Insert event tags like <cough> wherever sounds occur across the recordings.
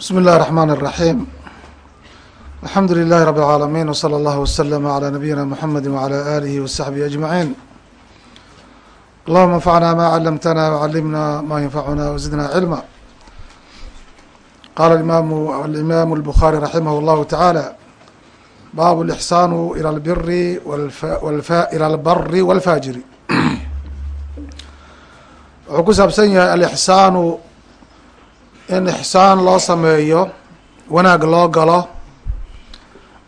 بsم الlh الرحمن الرحيم الحمdu للh رب العاalمين وصلى الله وسلم على نبيinا محمد وعلى آله وصحبه أجمعين اللهma انفعna ma علمتنا وعلمنا ma ينفعna وزدنا علما qال الإmام البخاري رحimه الله تعالى bاب الإحsان إلى البر إلى البر والفاجر wuxuu ku saabsan yahay alإحsaan in ixsaan loo sameeyo wanaag loo galo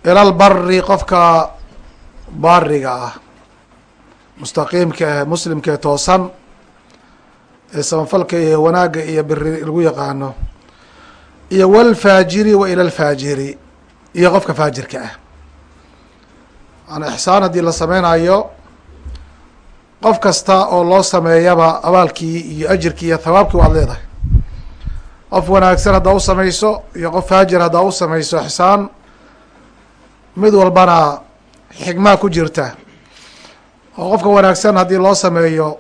ilal bari qofka baariga ah mustaqiimka ah muslimka ee toosan ee samafalka iyo wanaagga iyo biri lagu yaqaano iyo walfaajiri wa ila lfaajiri iyo qofka faajirka ah. Maana ixsaan haddii la sameynayo qof kasta oo loo sameeyaba abaalkii iyo ajirkii iyo thawaabkii waad leedahay qof wanaagsan haddaa u samayso iyo qof faajir haddaa u samayso ixsaan mid walbana xigmaa ku jirta. Oo qofka wanaagsan haddii loo sameeyo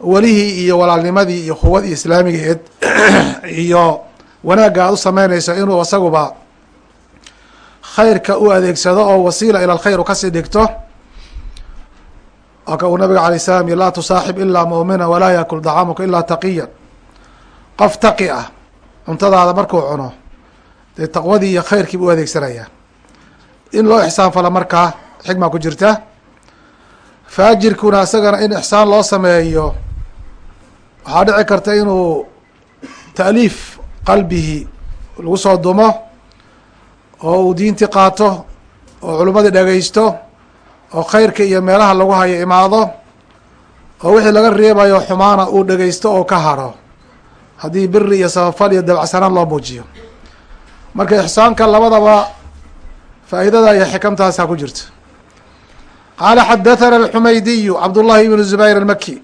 welihii iyo walaalnimadii iyo quwadii islaamigeed <clears throat> iyo wanaagga aad u sameynayso inuu isaguba khayrka u adeegsado oo wasiila ila alkhayr u ka sii dhigto aka uu nabiga alay slam y laa tusaaxib ilaa mu'mina walaa yakul dacaamuka ilaa taqiya qof taqi ah cuntadaada markuu cuno dee taqwadii iyo khayrkii bu u adeegsanaya in loo ixsaan falo markaa xikma ku jirta. Faajirkuna isagana in ixsaan loo sameeyo waxaa dhici karta inuu ta'liif qalbihi lagu soo dumo oo uu diintii qaato oo culimmadii dhegaysto oo khayrka iyo meelaha lagu hayo imaado oo wixii laga reebayo xumaana uu dhegaysto oo ka haro haddii biri iyo sabafal iyo dabacsanaan loo muujiyo. Marka ixsaanka labadaba faa'iidada iyo xikamtaasaa ku jirta qaala xadathana alxumaydiyu cabdullahi ibnu zubayr almaki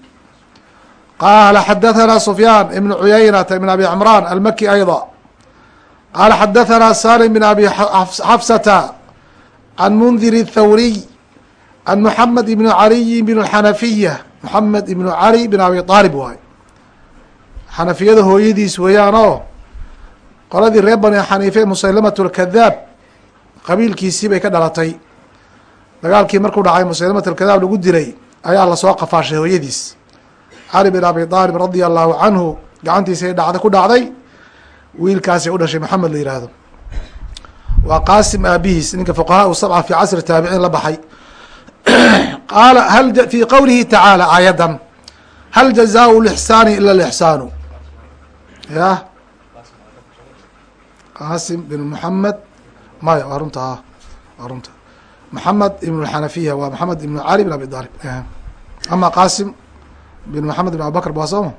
qaala xadathana sufyaan ibnu cuyaynata ibn abi cimraan almaki ayda. Qaala xadathana salim bn abi xafsata can mundhir الthawriy can muxamed ibn caliyi bn xanafiya muxamed ibnu cali bn abi aalib waay xanafiyada hooyadiis weeyaan oo qoladii reer bani xaniife musaylamat lkadaab qabiilkiisii bay ka dhalatay. Dagaalkii markuu dhacay musaylamat alkadaab lagu dilay ayaa la soo qafaashay hooyadiis. Cali bin abi aalib radia allahu canhu gacantiisa dhacda ku dhacday wiilkaasay u dhashay maxamed la yihahdo waa qaasim aabihiis ninka fuqahaa sabca fi casri taabiciin la baxay. Qaala hal fi qowlihi tacaala aayadan hal jazaau lixsaani ila lixsaanu ya qasim bin moxamed maya waa runta a waa runta. Moxamed ibn xanafiya waa moxamed ibn cali bin abi aalib ama qasim bin moxamed bin abubakr ba sooma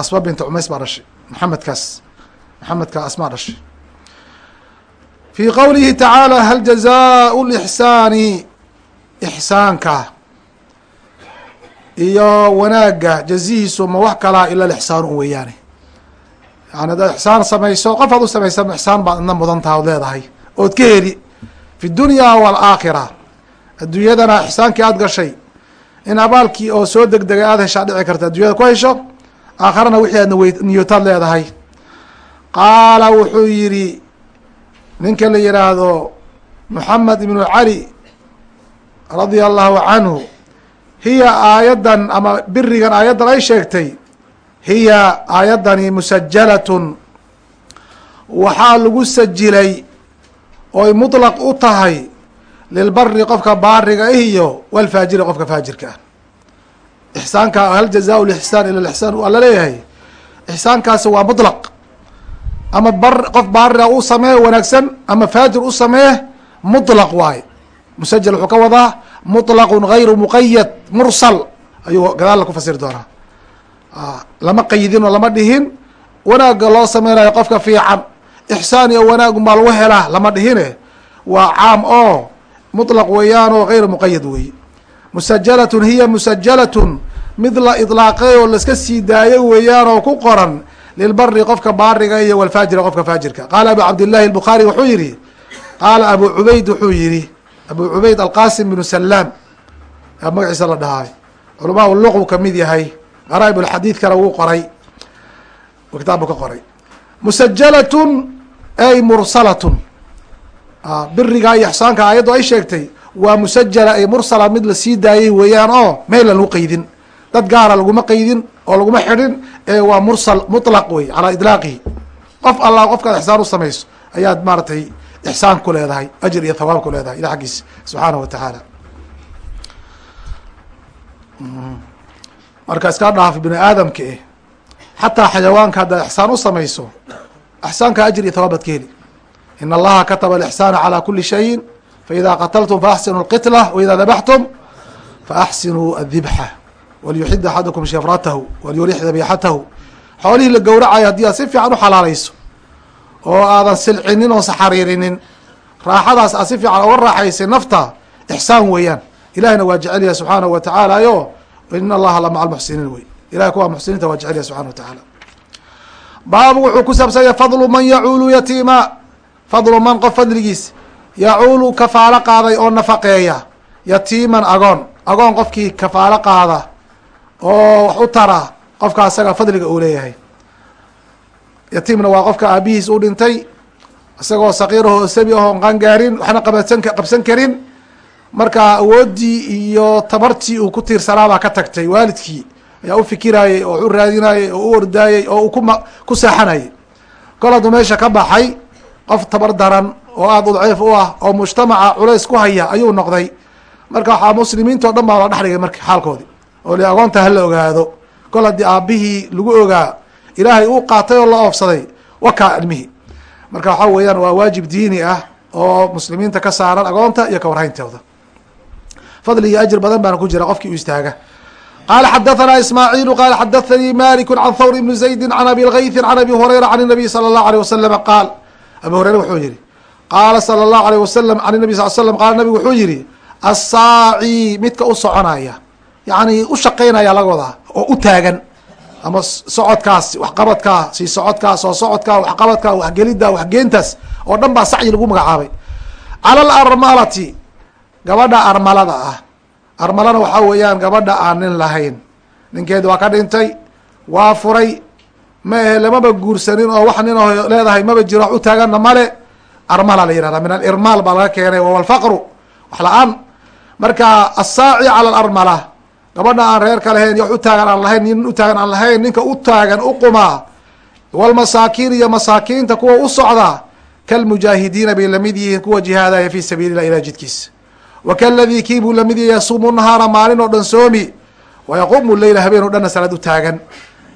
asma binta cumays baa dhashay moxamedkaas moxamedka asmaa dhashay fi qowlihi tacaala hal jazaau lixsaani ixsaanka iyo wanaagga jazihiisu ma wax kalaa ila lixsaan un weeyaane yani hadaad ixsaan samayso qof aad u samaysa ixsaan baad idna mudan taha od leedahay. Ood ka heli. Fi dunya waalaakhira adduunyadana ixsaankii aad gashay in abaalkii oo soo degdegay aad heshaa dhici karta. Addunyada ku hesho aakharana wixii aadna wey niyootaad leedahay. Qaala wuxuu yidhi ninka la yihaahdo moxamed ibnu cali radia allahu canhu hiya aayaddan ama birigan aayaddan ay sheegtay hiya aayaddani musajalatun waxaa lagu sajilay oy mutlaq u tahay lilbari qofka baariga iyo walfaajiri qofka faajirka ah. Ixsaanka hal jazaau lixsaan ila lixsaan waa la leeyahay ixsaankaasi waa mutlaq. Ama bar qof baariga u samee wanaagsan ama faajir u samee mutlaq waaye. Musajal wuxuu ka wadaa muطlaqun gayru muqayad mursal. Ayuu gadaalla ku fasiri doonaa lama qayidin oo lama dhihin wanaagga loo sameynayo qofka fiican ixsaan iyo wanaagun baa lagu helaa lama dhihine waa caam oo muطlaq weeyaan oo gayru muqayad weeye musajalatun hiya musajalatun mid la iطlaaqay oo laiska sii daayo weeyaan oo ku qoran lilbari qofka baariga iyo walfaajira qofka faajirka qaala abu cabdillahi الbukhaari wuxuu yihi qaala abu cubayd wuxuu yihi abu cubayd alqasim bnu salaam yaa magaciisa la dhahay culamaa luqu kamid yahay qaraa'ib اlxadiidkana wuu qoray kitaab buu ka qoray. Musajalatun ay mursalatun. Birigaa iyo ixsaanka aayaddu ay sheegtay waa musajala ay mursala mid la sii daayay weeyaan oo meel lagu qeydin dad gaara laguma qeydin oo laguma xidhin ee waa mursal mutlaq wey calaa idlaaqihi qof allah qofkaad ixsaan u samayso ayaad maaratay ixsaan ku leedahay ajir iyo thawaab ku leedahay ilah xaggiisa subxaanahu wa tacaala marka iska dhaaf bini aadamka eh xataa xayawaanka haddaad ixsaan u samayso ixsaanka ajir iyo thawaab baad ka heli. In allaha kataba alixsaana calى kuli shayin faida qatltum faaxsinuu اlqitla waida dabaxtum faaxsinuu adibxa walyuxid axadukum shafratahu walyurix dabixatahu xoolihii la gowracayo haddii aad si fiican u xalaalayso oo aadan silcinin oo saxariirinin raaxadaas aad si fiican uga raaxaysay nafta ixsaan weeyaan. Ilahina waa jecel subxaanahu wa tacaala yo in allaha la maca almuxsiniin wey ilahay kuwa muxsiniinta waa jecel yahay subxana wa tacaala baabu wuxuu ku saabsanya fadlu man yacuulu yatiima fadlu man qof fadligiis yacuulu kafaalo qaaday oo nafaqeeya yatiiman agoon agoon qofkii kafaalo qaada oo wax u tara qofka asaga fadliga uu leeyahay yatiimna waa qofka aabihiis u dhintay isagoo saqiiraho sabi ahon qangaarin waxna qabasan qabsan karin marka awooddii iyo tabartii uu ku tiirsanaabaa ka tagtay waalidkii ayaa u fikirayey oo u raadinayey oo u ordaayey oo uu kuma ku seexanayay. Kol hadduu meesha ka baxay qof tabar daran oo aada udciif u ah oo mujtamaca culays ku haya ayuu noqday. Marka waxaa muslimiinta o dhan baa la dhex dhigay marka xaalkoodi. Oo li agoonta hala ogaado. Kol haddii aabihii lagu ogaa ilaahay uu qaatay oo la oofsaday wakaa ilmihii. Marka waxaa weeyaan waa waajib diini ah oo muslimiinta ka saaran agoonta iyo kawarhayntooda fadli iyo ajir badan baana ku jira qofkii u istaaga qala xadathana ismaaciilu qala xadathanii maliku can thawr ibni zaydi can abi lgaythi can abi hurayra can الnabiy salى الlahu alيه waslama qaal abi hureyre wuxuu yihi qaala salى الlahu alيه wasalam an nabi sal slam qaala nabigu wuxuu yihi assaaci midka u soconaya yani u shaqaynaya laga wadaa oo u taagan ama socodkaas waxqabadkaa sii socodkaas oo socodkaa waxqabadkaa waxgelida waxgeentaas oo dhan baa sacyi lagu magacaabay cala alarmalati gabadha armalada ah. Armalana waxaa weeyaan gabadha aan nin lahayn. Ninkeedi waa ka dhintay waa furay. Ma lamaba guursanin oo wax nin leedahay maba jiro wax u taaganna male armala la yihahda min alirmaal baa laga keenay wawa alfaqru wax la'aan. Marka assaaci cala alarmala gabadha aan reerka lahayn iyo wax u taagan aan lahayn nin u taagan aan lahayn ninka u taagan u qumaa walmasaakiin iyo masaakiinta kuwa u socda kalmujaahidiina bay la mid yihiin kuwa jihaadaya fi sabiili lah ilah jidkiisa wakaladii kii buu la mid yahay yasuumu nahaara maalin oo dhan soomi wayaqumu leyla habeen o dhanna salaad u taagan.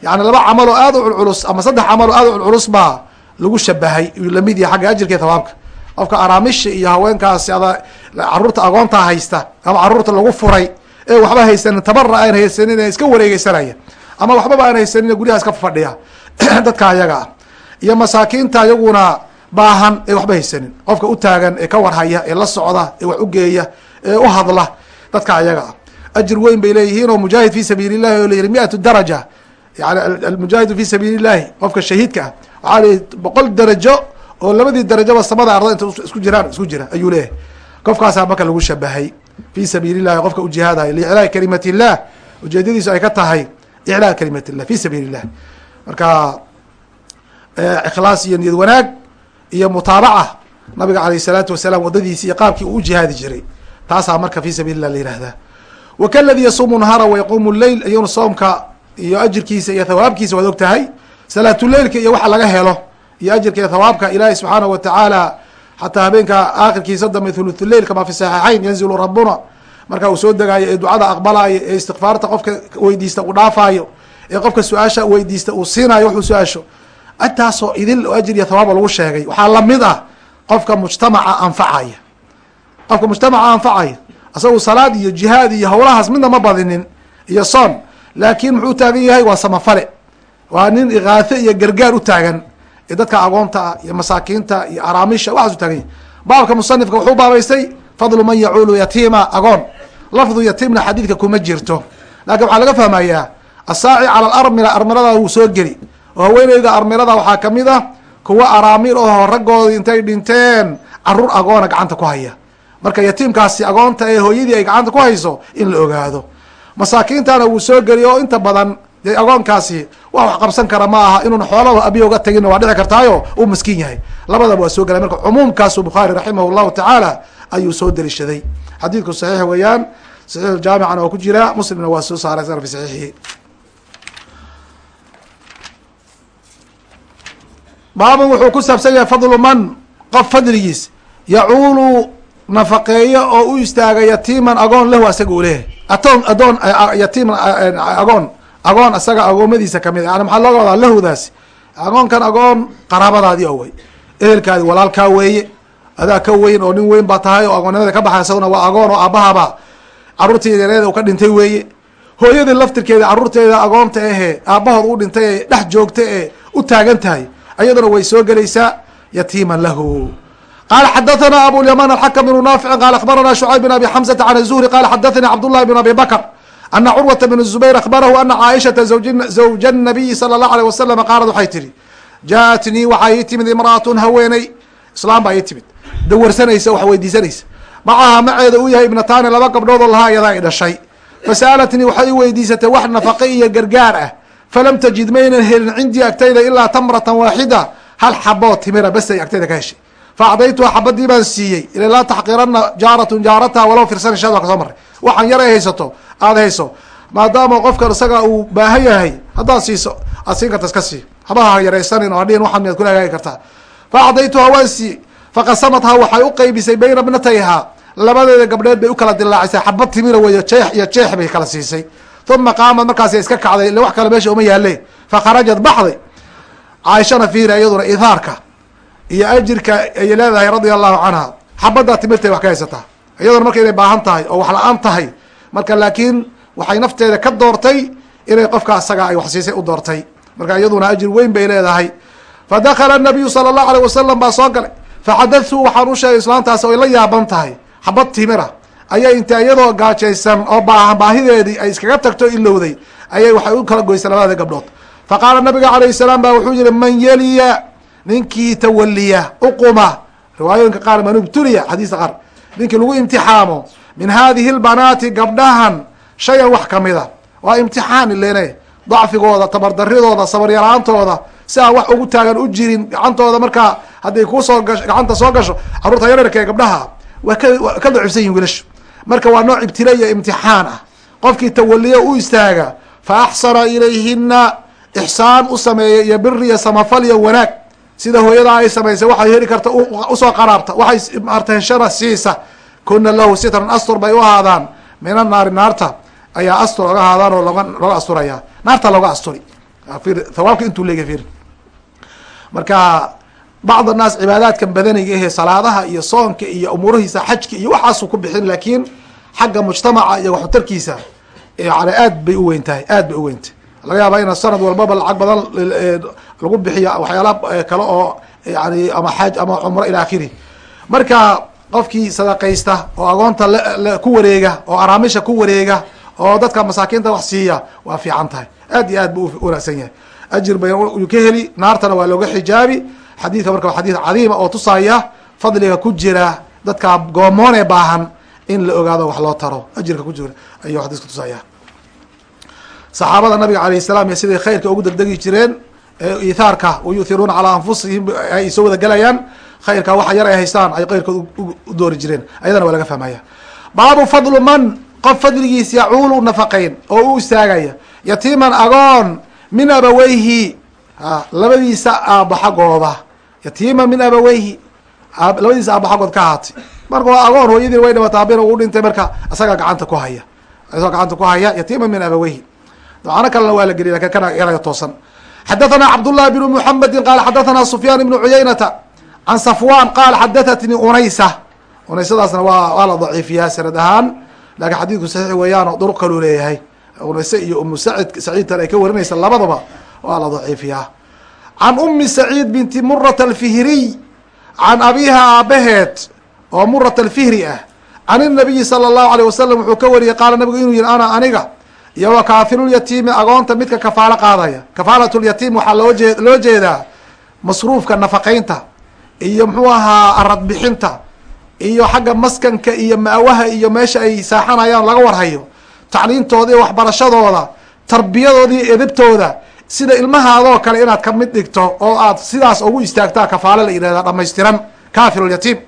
Yani laba camal oo aad u culculus ama saddex camal oo aad u culculus baa lagu shabahay yuu la mid yahay xagga ajirka iyo thawaabka. Qofka araamisha iyo haweenkaasi ada carruurta agoontaa haysta ama carruurta lagu furay ee waxba haysanin tabara aan haysanin ee iska wareegeysanaya ama waxbaba aan haysanin guryaha iska fadhiya <clears throat> dadka ayaga ah. Iyo masaakiinta iyaguna baahan ee waxba haysanin. Qofka u taagan ee ka warhaya ee la socda ee wax ugeeya ee u hadla dadka ayaga ah. Ajir weyn bay leeyihiin oo mujaahid fi sabiili llahi oo layihi miatu daraja. Yani almujaahidu fi sabiili llahi qofka shahiidka ah. Waxaa layihi boqol darajo oo labadii darajaba samada arda inta isku jiraan isku jira ayuu leeyahay. Qofkaasaa marka lagu shabahay fi sabiili llahi qofka u jihaadayo liiclaa kalimat illah ujeedadiisu ay ka tahay iclaa kalimat illah fi sabiili illah marka ikhlaas iyo niyad wanaag iyo mutaabaca nabiga caleyh isalaatu wasalaam waddadiisi iyo qaabkii uu u jihaadi jiray. Taasaa marka fi sabiili llah layihahdaa wa kaladii yasuumu nahaara wayaquumu leyl iyona soomka iyo ajirkiisa iyo thawaabkiisa waad ogtahay tahay salaatuleilka iyo waxa laga helo iyo ajirka iyo thawaabka ilaahay subxaanah wa tacaala xataa habeenka aakhirkiisa dambe thuluthuleil kama fi saxiixayn yanzilu rabuna marka uu soo degaayo ee ducada aqbalaayo ee istikfaarta qofka weydiista uu dhaafaayo ee qofka su'aasha weydiista uu siinayo waxuu su'aasho intaasoo idil oo ajir iyo thawaaba lagu sheegay waxaa la mid ah qofka mujtamaca anfacaya. Qofka mujtamaca anfacaya isagu salaad iyo jihaad iyo howlahaas midna ma badinin iyo soon laakiin muxuu taagan yahay? Waa samafale. Waa nin ikaathe iyo gargaar u taagan ee dadka agoonta ah iyo masaakiinta iyo araamisha waxaas u taagan yahay. Baabka musanifka wuxuu baabaystay fadlu man yacuulu yatiima agoon. Lafdu yatiimna xadiidka kuma jirto. Laakiin waxaa laga fahmayaa asaaci cala alarmila armilada wuu soo geli oo haweeneyda armilada waxaa ka mid ah kuwa araamil oo raggoodii intay dhinteen carruur agoona gacanta ku haya. Marka yatiimkaasi agoonta ee hooyadii ay gacanta ku hayso in la ogaado. Masaakiintana wuu soo geli oo inta badan dee agoonkaasi wax wax qabsan kara ma aha inuun xoolaha abiya uga tagin waa dhici kartaayo uu miskiin yahay. Labadaba waa soo gelay marka cumuumkaasu bukhaari raximah llahu tacaala ayuu soo deliishaday. Xadiidku saxiix weeyaan. Saxiix jaamicana waa ku jira. Muslimna waa soo saaray fi saxiixihi baabun wuxuu ku saabsan yahay fadlu man qof fadligiis. Yacuulu nafaqeeyo oo u istaaga yatiiman agoon lahu asaga u leeyahay. Atoon adoon yatiiman agoon agoon asaga agoomadiisa ka mid yani maxaa looga wadaa? Lahudaasi. Agoonkan agoon qaraabadaadii oo wey ehelkaadi walaalkaa weeye. Adaa ka weyn oo nin weyn baa tahay oo agoonnimada ka baxay isaguna waa agoon oo aabahaba carruurtii yareeda u ka dhintay weeye. Hooyadii laftirkeeda carruurteeda agoonta ahee aabahood u dhintay ee dhex joogta ee u taagan tahay ayaduna way soo gelaysaa yatiiman lahu. Qala xadathana abulyaman alxakm bnu naafici qala akhbarana shucayb bin abi xamsata can zuhri qala xadathani cabdullahi bn abi bakr ana curwata bn zubayr akhbarahu ana caaishata zawja nabiyi sala allahu alيh wasalam qaalad waxay tihi jaaatnii waxaa ii timid imraatun haweeney. Islaam baa ii timid. Dawarsanaysa wax weydiisanaysa. Macaha maceeda uu yahay ibnataani laba gabdhoodoo lahaa iyadaa i dhashay. Fasa'alatnii waxay i weydiisatay wax nafaqe iyo gargaar ah falam tajid maynan helin cindii agtayda ilaa tamratan waaxida hal xaboo timira basay agtayda ka heshay fa acdaytuha xabadii baan siiyey ila laa taxqirana jaaratun jaarataha walow firsan shad waa ka soo maray waxaan yar ay haysato aada hayso maadaama qofkan isaga uu baahan yahay haddaad siiso aad siin karta iska sii habaha yaraysanin oo hadhihin waxaan miyaad kula hagaagi kartaa fa acdaytuha waan siiyey faqasamathaa waxay u qeybisay bayna bnatayhaa labadeeda gabdheed bay u kala dilaacisay xabad timira weeyo jeex iyo jeex bay kala siisay uma qaamad markaas iska kacday ille wax kale meesha uma yaaleen fakharajat baxday caaishana fiiri iyaduna ihaarka iyo ajirka ay leedahay radia allahu canha xabaddaa timirtay wax ka haysataa iyaduna marka inay baahan tahay oo wax la'aan tahay marka laakiin waxay nafteeda ka doortay inay qofka asaga ay wax siisay u doortay marka iyaduna ajir weyn bay leedahay fadakala nabiyu sala allahu aleyh wasalam baa soo galay faxadatu waxaan u sheegay islaantaasi oy la yaaban tahay xabad timira ayay inta iyadoo gaajaysan oo baahan baahideedii ay iskaga tagto ilowday ayay waxay u kala goysay labada gabdhood. Fa qaala nabiga calayh salaam ba wuxuu yihi man yeliya ninkii tawaliya uquma. Riwaayooyinka qaar man ubtuliya xadiista qaar. Ninkii lagu imtixaamo min hadihi lbanaati gabdhahan shayan wax kamida waa imtixaan ilene dacfigooda tabardaridooda sabaryaraantooda si aan wax ugu taagan u jirin gacantooda markaa hadday gasho gacanta soo gasho carruurta yararka ee gabdhaha waa ka dacifsan yihiin wiilashu marka waa nooc ibtila iyo imtixaan ah. Qofkii tawaliya u istaaga fa axsana ilayhina ixsaan u sameeya iyo biri iyo samafal iyo wanaag. Sida hooyadaa ay samaysay waxay heli karta u soo qaraabta. Waxay maarta heshana siisa. Kuna lahu sitran astur bay u ahaadaan min annaari naarta ayaa astur oga ahaadaan oo loga looga asturaya. Naarta looga asturi. Thawaabka intuu leega fir marka bacd annaas cibaadaadkan badaniga ehe salaadaha iyo soonka iyo umuurihiisa xajka iyo waxaasuu ku bixin laakiin xagga mujtamaca iyo waxutarkiisa yani aad bay u weyn tahay aad bay u weyn tahay laga yaaba ina sanad walbaba lacag badan lagu bixiya waxyaala kale oo yani ama xaaj ama cumro ila akhiri marka qofkii sadaqaysta oo agoonta ku wareega oo araamisha ku wareega oo dadka masaakiinta wax siiya waa fiican tahay aad iyo aad bu u wanaagsan yahay ajir bay uu ka heli naartana waa looga xijaabi xadiidka marka xadiid cadiima oo tusaya fadliga ku jira dadka goomoonee baahan in la ogaado wax loo taro ajirka ku jira ayuu xadiisku tusaya saxaabada nabiga alayh salam iyo siday khayrka ugu degdegi jireen ithaarka wayuhiruuna calaa anfusihim ay soo wada gelayaan khayrka waxa yar ay haystaan ay keyrkood u doori jireen. Ayadana waa laga fahmaya. Baabu fadlu man qof fadligiis yacuulu nafaqayn oo u istaagaya yatiiman agoon min abaweyhi labadiisa aabo xaggooda yatiiman min abaweyhi labadiisa aabo xaggood ka ahaatay. Marka agoon hooyadii way dhimatay abina uu dhintay marka isagaa gacanta ku haya. Isagoo gacanta ku haya yatiiman min abaweyhi macano kalena waa la geliy laakiin kana yaraga toosan. Xadathana cabdullahi bnu muxamedi qaala xadathana sufyaan ibnu cuyaynata can safwan qaala xadahatnii unaysa. Unaysadaasna waa waa la daciifiyaa sanad ahaan. Lakin xadiidku saxiix weeyaanoo duruq kaluu leeyahay. Unayse iyo umu sacid saciidtan ay ka warinaysa labadaba waa la daciifiyaa. Can umi saciid binti murat alfihriy can abiha aabaheed oo murat alfihri ah can inabiyi sala allahu aleyh wasalam wuxuu ka wariyey qaala nabigu inuu yihi ana aniga iyo wa kaafilulyatiimi agoonta midka kafaalo qaadaya kafaalatlyatiim waxaa loo jee loo jeedaa masruufka nafaqaynta iyo muxuu ahaa arad bixinta iyo xagga maskanka iyo ma'waha iyo meesha ay saaxanayaan laga warhayo tacliintooda iyo waxbarashadooda tarbiyadooda iyo edabtooda sida ilmahaadoo kale inaad ka mid dhigto oo aad sidaas ugu istaagtaa kafaale la yidhahda dhamaystiran kafirulyatiim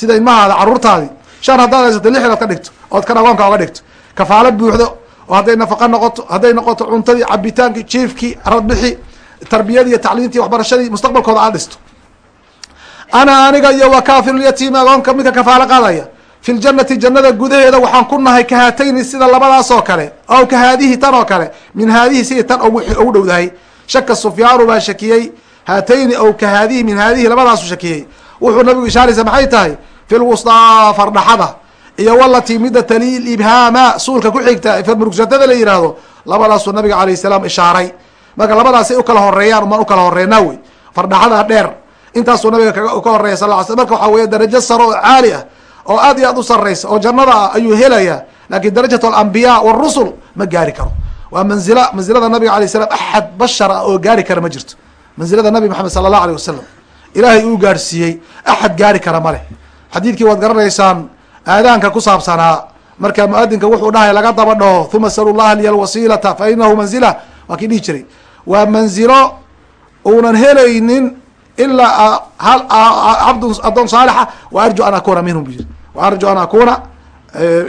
sida ilmahaada caruurtaadi shan haddaad haysato lix inaad ka dhigto ood kan agoonka oga dhigto. Kafaalo buuxdo oo hadday nafaqa noqoto hadday noqoto cuntadii cabitaankii jiifkii radbixi tarbiyadii iyo tacliimtii waxbarashadii mustaqbalkooda aad dhisto. Ana aniga iyo wa kafirulyatiimi agoonka midka kafaalo qaadaya fi ljanati jannada gudaheeda waxaan ku nahay ka haatayni sida labadaas oo kale aw ka haadihi tan oo kale min haadihi sidii tan ugu dhowdahay. Shaka sufyaanu baa shakiyey haatayni aw ka haadihi min haadihi labadaasu shakiyey. Wuxuu nabigu ishaaraysa maxay tahay? Fi lwustaa fardhaxada iyo walatii mida taliil ibhaama suulka ku xigta murugsatada la yihahdo labadaasuu nabiga alayh salaam ishaaray. Marka labadaasay u kala horeeyaan umaan u kala horeynaa wey? Fardhaxada dheer. Intaasuu nabiga ka horreeya sal ly sl marka waxaa weya darajo saro oo caali ah oo aad iyo aad u saraysa oo jannada ah ayuu helaya laakiin darajat alambiya wاrusul ma gaari karo. Waa manzila manzilada nabiga alay slam axad bashar ah oo gaari kara ma jirto. Manzilada nabi maxamed sala allahu alيh wasalam ilaahay uu gaarsiiyey axad gaari kara ma leh. Xadiidkii waad garanaysaan aadaanka ku saabsanaa marka muadinka wuxuu dhahay laga daba dhaho uma salu llaha liya alwasiilata fa inahu manzila. Waa kii dhihi jiray. Waa manzilo uunan helaynin ilaa cabdu adoon saalixa wa arju an akuna minhum bu yiri wa arju an akuna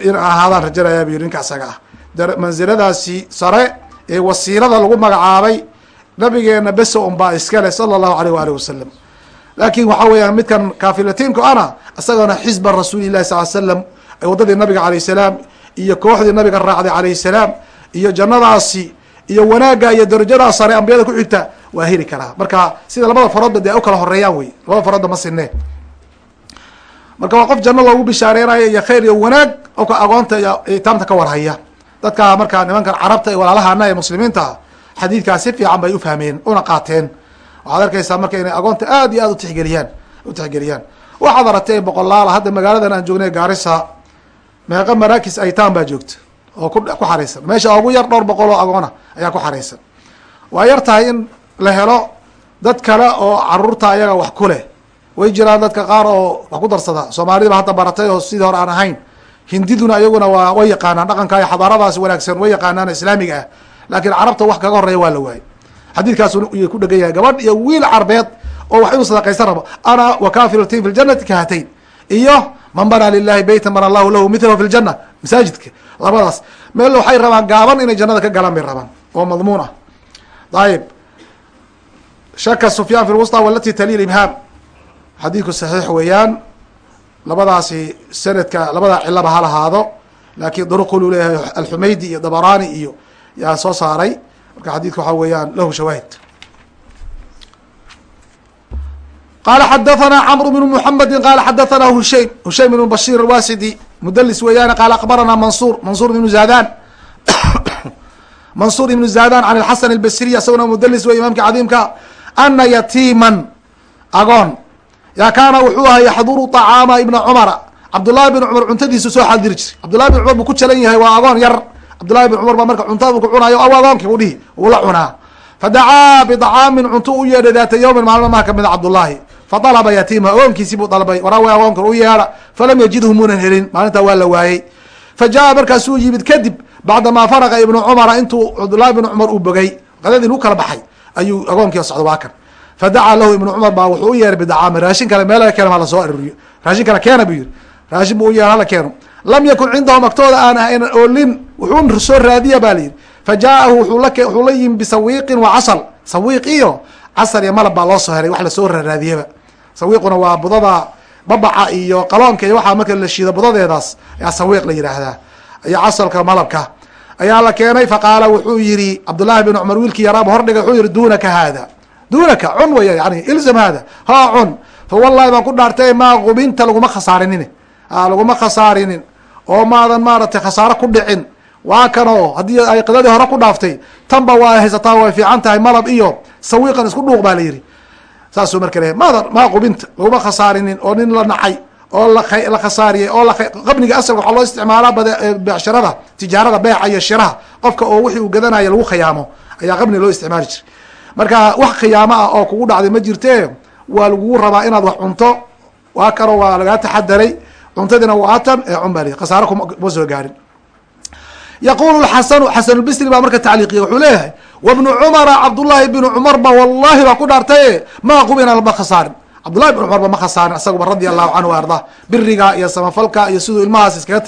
in ahaadaan rajanaya bu yiri ninka isaga ah. Mansiladaasi sare ee wasiilada lagu magacaabay nabigeena beso un baa iskale sala allahu aleyh waalihi wasalam laakin waxa weeyaan midkan kafilatiimka ana isagana xizba rasuuli lahi sal slam waddadii nabiga alayh salaam iyo kooxdii nabiga raacday alayh salaam iyo jannadaasi iyo wanaagga iyo darajadaa sare ambiyada ku xigta waa heli karaa. Marka sida labada faroodba de ay u kala horeeyaan wey labada faroodba ma sinee marka waa qof janno loogu bishaareynaya iyo khayr iyo wanaag o ka agoonta iyo itaamta ka warhaya. Dadka markaa nimankan carabta ee walaalahana ee muslimiinta xadiidkaas si fiican bay ufahmeen una qaateen. Waxaad arkaysaa marka inay agoonta aad iyo aad utixgeliyaan utixgeliyaan waxaad aratay boqolaala hadda magaaladan aan joognay gaarisa meeqa maraakis aitaan baa joogta oo ku xaraysan meesha ugu yar dhowr boqol oo agoona ayaa ku xaraysan waa yar tahay in la helo dad kale oo carruurta ayaga wax ku leh way jiraan dadka qaar oo wax ku darsada. Soomaalida hadda baratay oo sidii hore aan ahayn hindiduna iyaguna waa way yaqaanaan. Dhaqanka iyo xadaaradaas wanaagsan way yaqaanaan islaamiga ah. Laakiin carabta wax kaga horreeya waa la waayay. Xadiidkaas y ku dhegan yahay gabadh iyo wiil carbeed oo wax inuu sadaqaysan rabo. Ana wakafilatin fi ljanati kahatayn iyo man banaa lilahi beytan bana allahu lahu milahu fi ljana masaajidka labadaas. Meel waxay rabaan gaaban inay jannada ka galaan bay rabaan oo madmuun ah ayib shaka sufyaan fi lwusta walati tali ibhaam xadiidku saxiix weeyaan labadaasi sanadka labada cilaba ha lahaado laakiin duruqulu leeyahay alxumaydi iyo dabarani iyo yaa soo saaray marka xadiidku waxaa weeyaan lahu shawaahid qala xadathana cmr bn mحamedi qala xadathana hushaym hushaym bn bashir alwasidi mudlis weeyaan qaala akbarana mansur mansur ibnu zadan <coughs> mansur ibnu zadan can اlxasan اlbasriy isagona mudlis wey imamka cadiimka ana yatiiman agoon yaa kaana wuxuu ahaa yaxduru طacaama ibna cumara cabdullahi bin cumar cuntadiisu soo xadiri jiray cabdullahi bin cumar buu ku jalan yahay waa agoon yar cabdullahi bin cumar baa marka cuntada ku cunayo aw agoonki u dhihi uu la cunaa fadacaa bidacaamin cunto u yeedhay daata yawmin maalmo maha kamida cabdullaahi fadalaba yatiima agoonkiisii buu dalbay waraawe agoonkan u yeedha falam yajidhu muunan helin maalintaa waa la waayey fa markaasuu yimid kadib bacdamaa faraqa ibnu cumara intuu cabdullahi bin cumar uu bogay qadadii lagu kala baxay ayuu agoonkii socda waa kan fadacaa lahu ibnu cumar baa wuxuu u yeehay bidacaamin raashin kale meel laga keena maa la soo aruriyo raashin kale keena buu yihi raashin buu u yeeha hala keeno. Lam yakun cindahum agtooda aan ahaynan oolin wuxuu soo raadiya ba layidhi fa jaa'ahu wuxuu la yimi bisawiiqin wa casal. Sawiiq iyo casal iyo malab baa loo soo helay wax la soo raaraadiyaba sawiiquna waa budada babaca iyo qaloonka iyo waxaa marka la shiido budadeedaas ayaa sawiiq la yidhaahdaa. Iyo casalka malabka. Ayaa la keenay faqaala wuxuu yihi cabdullahi bin cumar wiilkii yaraaba hordhigay wuxuu yihi dunaka haada dunaka cun wey yani ilzam haada. Ha cun. Fa wallahi baan ku dhaartay maa qubinta laguma khasaarinin. Laguma khasaarinin. Oo maadan maaragtay khasaaro ku dhicin. Waa kanoo haddii ay qidadii hore ku dhaaftay tanba waa haysataa way fiican tahay malab iyo sawiiqan isku dhuuq baa la yihi saasuu marka leeyahy maadan maa qubinta laguma khasaarinin oo nin la nacay oo la khasaariyey oo qabniga asalka waxaa loo isticmaalaa becshirada tijaarada beeca iyo shiraha. Qofka oo wixii uu gadanaya lagu khiyaamo ayaa qabni loo isticmaali jiray marka wax khiyaamo ah oo kugu dhacday ma jirte waa lagugu rabaa inaad wax cunto. Waa kanoo waa lagaa taxadaray cuntadiina waa tan ee cun baa li khasaaro kuma soo gaarin. Yaqulu xasanu xasanulbisri baa marka tacliiqiya wuxuu leeyahay wabnu cumara cabdullaahi bnu cumar ba wallahi baa ku dhaartaye maa qubina ma khasaarin. Cabdullahi bn cumar ba ma khasaarin isaguba radia allahu canhu arda biriga iyo samafalka iyo siduu ilmahaas iskaga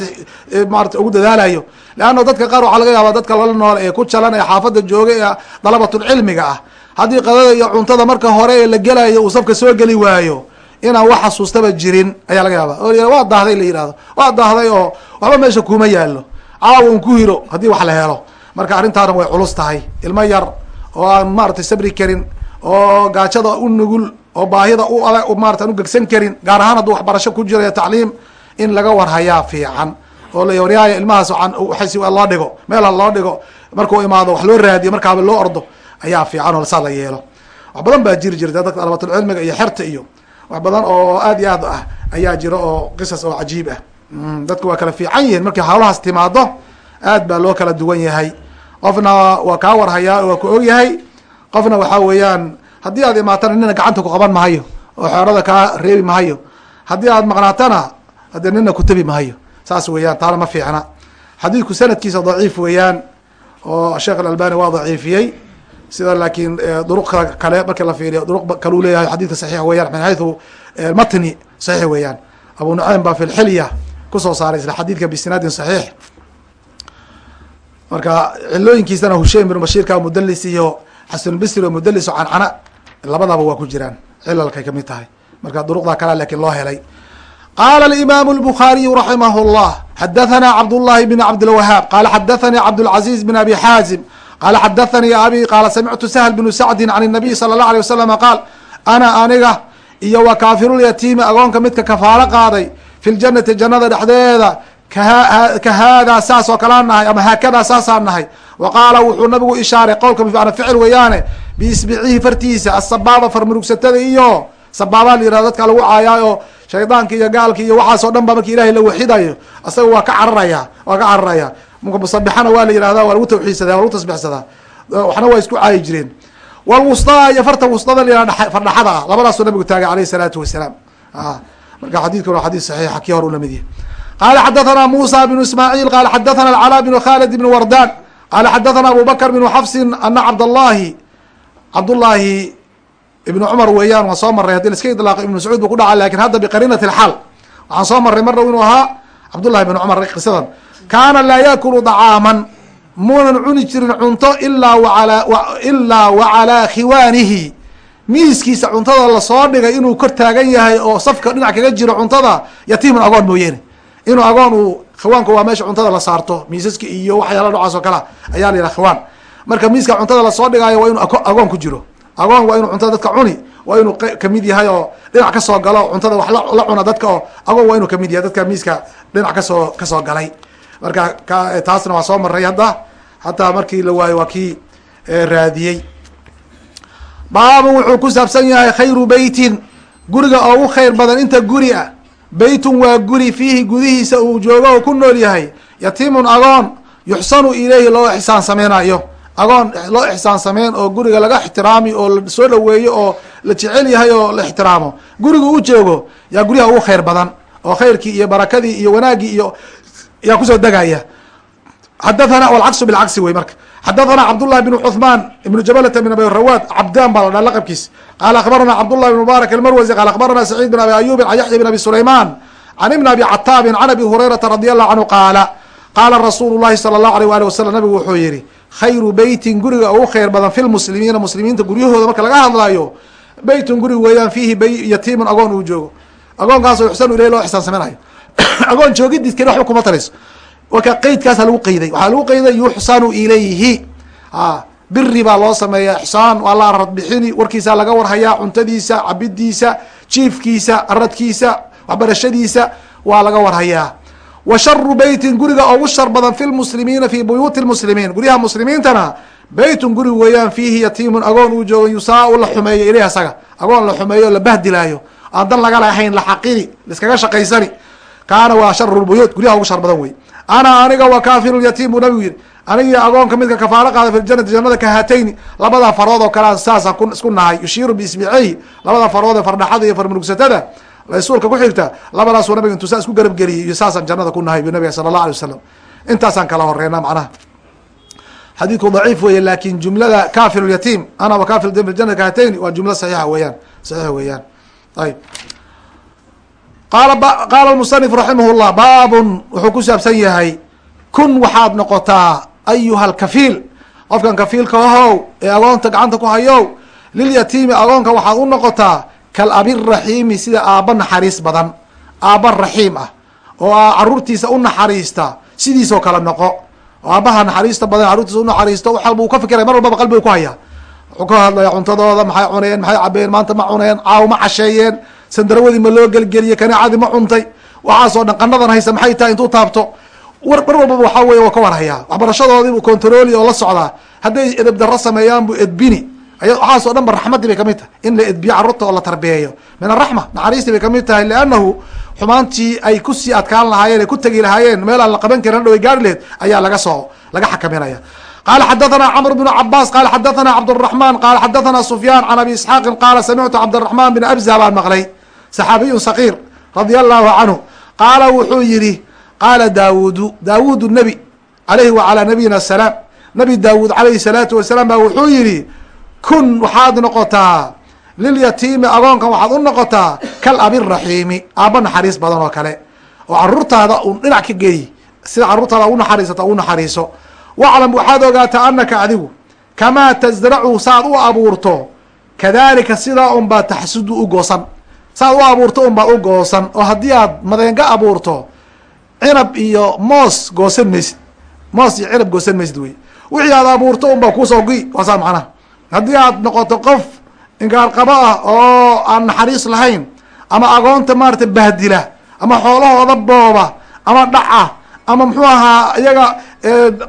maarata ugu dadaalayo leanna dadka qaar waxaa laga yaaba dadka lala nool ee ku jalan ee xaafadda jooga ee dalabatulcilmiga ah haddii qadada iyo cuntada marka hore ee la gelayo uu safka soo geli waayo inaan wax xasuustaba jirin ayaa laga yaaba o waa daahday la yihahdo waa daahday oo waxba meesha kuma yaalo caawa un ku hiro haddii wax la helo. Marka arrintaana way culus tahay. Ilmo yar oo aan maratay sabri karin oo gaajada u nugul oo baahida u adag marata aan ugegsan karin gaar ahaan hadduu waxbarasho ku jirayo tacliim in laga warhayaa fiican. Oo la waryaaya ilmahaas waaan waxaysi loo dhigo meela loo dhigo. Markuu imaado wax loo raadiyo markaaba loo ordo ayaa fiican oo saa la yeelo. Wax badan baa jiri jirta dadka dalabatulcilmiga iyo xerta iyo wax badan oo aad iyo aad ah ayaa jira oo qisas oo cajiib ah. Dadku waa kala fiican yihiin. Markii hawlahaas timaado aad baa loo kala duwan yahay. Qofna waa kaa warhayaa waa ku ogyahay qofna waxaa weeyaan haddii aad imaatana nina gacanta ku qaban mahayo oo xeerada kaa reebi mahayo haddii aad maqnaatana hadee nina kutabi mahayo saas weeyaan taana ma fiicna. Xadiidku sanadkiisa daciif weeyaan oo sheekh alalbani waa daciifiyey sida laakiin eh, duruqka kale marka la fiiriyo duruq kalu leeyahay xadiidka saxiix weeyaan min xaythu eh, matni saxiix weeyaan. Abu nucaym baa fi ku soo saaray isla xadiidka bisnaadin saxiix. Marka cilooyinkiisana husheim bin bashiirka mudalis iyo xasanbisri oo mudalis oo cancana labadaba waa ku jiraan. Cilalkay ka mid tahay. Marka duruqda kala lakiin loo helay qaala xadathanii abi qaala samictu sahl bnu sacdi can nabiy sala allah alay wasalama qaal ana aniga iyo wa kaafirulyatiimi agoonka midka kafaalo qaaday fi ljanati jannada dhexdeeda ka haadaa saas kalaan nahay ama hakadaa saasaan nahay wa qaala wuxuu nabigu ishaaray qowlka ficil weeyaane biisbicihi fartiisa asabaaba farmurugsatada iyo sabaabaa la yiraahdo dadka lagu caayaa oo shaydaanka iyo gaalka iyo waxaas dhan ba marki ilahay la waxidayo asaga waa ka cararayaa waa ka cararayaa mka musabixana waa la yihahda waa lagu tawxiidsadaa waa lagu tasbixsadaa. Waxna waa isku caayi jireen. Wlwustaa iyo farta wustada la yihahda fardhaxada ah labadaasuu nabigu taagay aleyh salaatu wasalaam. Marka xadiidkan waa xadiis saxiixa kii hor u la mid yahay. Qala xadathana musa bnu ismaaciil qala xadathana alcalaa bnu khalid bn wardan qala xadathana abu bakr bnu xafsin ana cabdallahi cabdullaahi ibnu cumar weeyaan waan soo maray haddii laska idlaaqo ibnu mascuud bu ku dhaca laakiin hadda biqarinati alxaal. Waxaan soo maray marna inuu ahaa cabdullahi bn cumar qisadan kaana laa yakulu dacaaman muunan cuni jirin cunto ilaa wa calaa khiwaanihi. Miiskiisa cuntada la soo dhigay inuu kor taagan yahay oo safka dhinac kaga jiro cuntada yatiimun agoon mooyeene. Inuu agoon uu khiwaanku waa meesha cuntada la saarto miisaska iyo waxyaala noocaas oo kalea ayaa la yidhaha khiwaan. Marka miiska cuntada la soo dhigaayo waa inuu agoon ku jiro. Agoon waa inuu cuntada dadka cuni waa inuu ka mid yahay oo dhinac ka soo galo cuntada wax la cuna dadka oo agoon waa inuu ka mid yahay dadka miiska dhinac ka soo ka soo galay marka taasna waa soo maray hadda. Hataa markii la waayo waa kii raadiyey. Baabun wuxuu ku saabsan yahay khayru beytin guriga ugu khayr badan inta guri ah. Beytun waa guri fiihi gudihiisa uu joogo oo ku nool yahay. Yatiimun agoon yuxsanu ilayhi loo ixsaan sameynayo agoon loo ixsaan sameyn oo guriga laga ixtiraami oo la soo dhaweeyo oo la jecel yahay oo la ixtiraamo. Guriga u joogo yaa guryaha ugu khayr badan. Oo khayrkii iyo barakadii iyo wanaaggii iyo yaa ku soo degaya. Xadathana walcagsu bilcagsi wey marka. Xadathana cabdullahi bn cuثman ibnu jabalata min abi rawad cabdan baa la dhaha laqabkiis. Qaala akhbarana cabdullahi bn mubaarak almarwazi qaala akhbarana saciid bin abi ayubin can yaxya bin abi sulayman can ibn abi cataabin can abi hurayrata radi allahu canhu qaala qaala rasuulu llahi sala allahu alيh wali wasalam nabigu wuxuu yihi khayru beytin guriga ugu khayr badan fi lmuslimiina muslimiinta guryahooda marka laga hadlayo beytun guri weeyaan fiihi yatiimun agoon uu joogo. Agoonkaasoo yuxsanu ilahi loo ixsaan sameynayo <coughs> agoon joogidiis keli waxba kuma tarayso warka qeydkaasa lagu qeyday. Waxaa lagu qeyday yuxsanu ilayhi. Biri baa loo sameeya ixsaan waa la aradbixini warkiisa laga warhayaa cuntadiisa cabidiisa jiifkiisa aradkiisa waxbarashadiisa waa laga warhayaa. Wa sharu beytin guriga ugu shar badan fi lmuslimiina fi buyuuti lmuslimiin. Guryaha muslimiintana beytun guri weeyaan fiihi yatiimun agoon uu joogo yusaa la xumeeyo ileyh asaga. Agoon la xumeeyo la bahdilaayo. Aan dan laga lahayn la xaqiri laiskaga shaqaysani kaana waa sharu lbuyuut guryaha ugu shar badan wey. Ana aniga wa kaafiru lyatiim buu nabigu yihi anigii agoonka midka kafaalo qaada fi ljanati jannada kahatayni labada farood oo kalea saasa isku nahay. Yushiiru biisbiceyhi labada farood ee fardhaxada iyo farmurugsatada laysuulka ku xigta labadaasuu nabiga intuu saa isku garab geliyay iyo saasaan jannada ku nahay bu nabiga sala allah alay wasalam intaasaan kala horeyna macnaha. Xadiidku daciif weeye laakiin jumlada kafir yatiim ana wa kafir jana kahatayni waa jumla saxiixa weeyaan saxiix weeyaan. Ayb qaala musanif raximah llah baabun wuxuu ku saabsan yahay kun waxaad noqotaa ayuha alkafiil. Qofkan kafiilka ahow ee agoonta gacanta ku hayow lilyatiimi agoonka waxaad u noqotaa kal abiraxiimi sida aabba naxariis badan. Aabba raxiim ah oo caruurtiisa u naxariista sidiisoo kale noqo. Oo aabbaha naxariista badan carruurtiisa unaxariisto wax walba uu ka fikiray mar walbaba qalbiga ku haya wuxuu ka hadlaya cuntadooda maxay cuneen maxay cabeen maanta ma cuneen caaw ma casheeyeen sandarawadii ma loo gelgeliyey kaneecadii ma cuntay waxaasoo dhan qanadan haysa maxay tahay intuu taabto war mar walbaba waxaa weye waa ka warhayaa waxbarashadoodii buu controli oo la socdaa hadday edeb darro sameeyaan buu edbini waxaasoo dhan ba raxmaddii bay kamid tahay in la edbiyo carruurta oo la tarbiyeeyo min araxma naxariistii bay kamid tahay liannahu xumaantii ay kusii adkaan lahaayeen ay ku tegi lahaayeen meel aan la qaban karin hadhow ay gaari lehed ayaa laga soo laga xakaminaya qala xadathana cmr bn cabaas qala xadathana cabdالرaحman qala xadathana sufyaan can abi isxaaqin qala samictu cabdالرaحman bn abza baan maqlay saxaabiyu sakiir radia allahu canhu qaala wuxuu yihi qaala daawudu daawud nebi alayhi waalaa nabiyina asalaam nabi daawuud alayhi salaatu wasalaam baa wuxuu yihi kun waxaad noqotaa lilyatiimi agoonkan waxaad u noqotaa kal abiraxiimi aabba naxariis badan oo kale. Oo caruurtaada un dhinac ka geeyi sida caruurtaada ugu naxariisata ugu naxariiso. Waclam waxaad ogaataa anaka adigu kamaa tasracu saad u abuurto kadalika sidaa un baa taxsudu u goosan saad u abuurto un baad u goosan oo haddii aad madeenga abuurto cinab iyo moos goosan maysid. Moos iyo cinab goosan maysid wey. Wixii aad abuurto un baa kuusoo gi waasaa macnaha. Haddii aad noqoto qof ingaarqabo ah oo aan naxariis lahayn ama agoonta maarata bahdila ama xoolahooda booba ama dhaca ama muxuu ahaa iyaga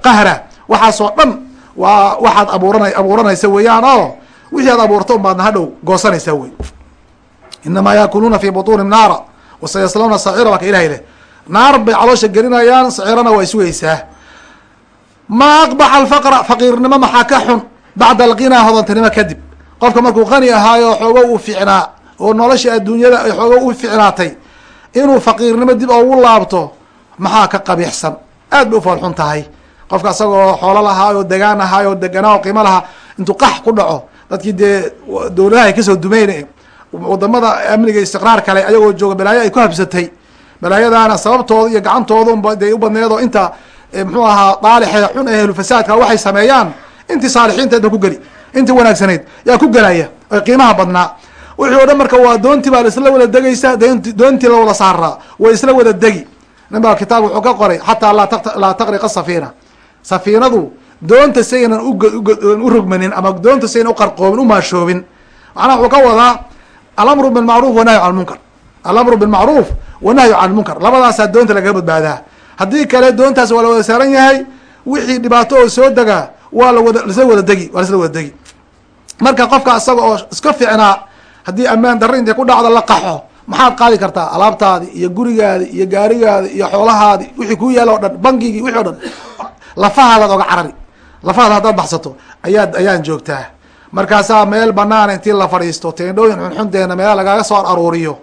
qahra waxaasoo dhan waa waxaad abuurana abuuranaysa weeyaan oo wixii aad abuurto un baadna hadhow goosanaysaa wey inamaa yaakuluuna fi butuuni naara wasayaslawna sacira waa ka ilahay leh naar bay caloosha gelinayaan sacirana waa isugeysaa maa aqbaxa alfaqra faqiirnimo maxaa ka xun bacda alqinaa hodantinimo kadib qofka markuu qani ahaayo xoogo u ficnaa oo nolosha adduunyada ay xoogo u ficnaatay inuu faqiirnimo dib ugu laabto maxaa ka qabiixsan aad bay u foolxun tahay qofka isagoo xoolo lahaa oo degaan ahaay oo deganaa oo qiimo lahaa intuu qax ku dhaco dadkii dee dowladaha ay ka soo dumeyn waddamada amniga istiqraar kale ayagoo jooga balaayo ay ku habsatay. Balaayadaana sababtooda iyo gacantooda de u badneed inta muxuu ahaa daalixee xun ee ahlufasaadka waxay sameeyaan intii saalixiinteedna ku geli intii wanaagsanayd yaa ku gelaya oy qiimaha badnaa. Wixii o dhan marka waa doontii baa isla wada degaysa doontii la wada saaraa way isla wada degi. Nin baa kitaab wuxuu ka qoray xataa laa taqriqa safiina. Safiinadu doonta saynan u rogmanin ama doonta saynan uqarqoobin umaashoobin macnaha wuxuu ka wadaa alamru bilmacruuf wanahyu can lmunkar alamru bilmacruuf wanahyu can lmunkar labadaasaa doonta lagaga badbaadaa haddii kale doontaas waa la wada saaran yahay wixii dhibaato oo soo degaa waa lawada lasla wada degi waa lasla wada degi marka qofka isaga oo iska ficnaa haddii ammaan darro intay ku dhacdo la qaxo maxaad qaadi kartaa alaabtaadi iyo gurigaadi iyo gaarigaadi iyo xoolahaadi wixii kuu yaalla o dhan bangigii wixi o dhan lafahaadaad oga carari lafahaada haddaad baxsato ayaad ayaan joogtaa markaasaa meel banaana intii la fadhiisto teendhooyin xunxunteena meela lagaaga soo aruuriyo.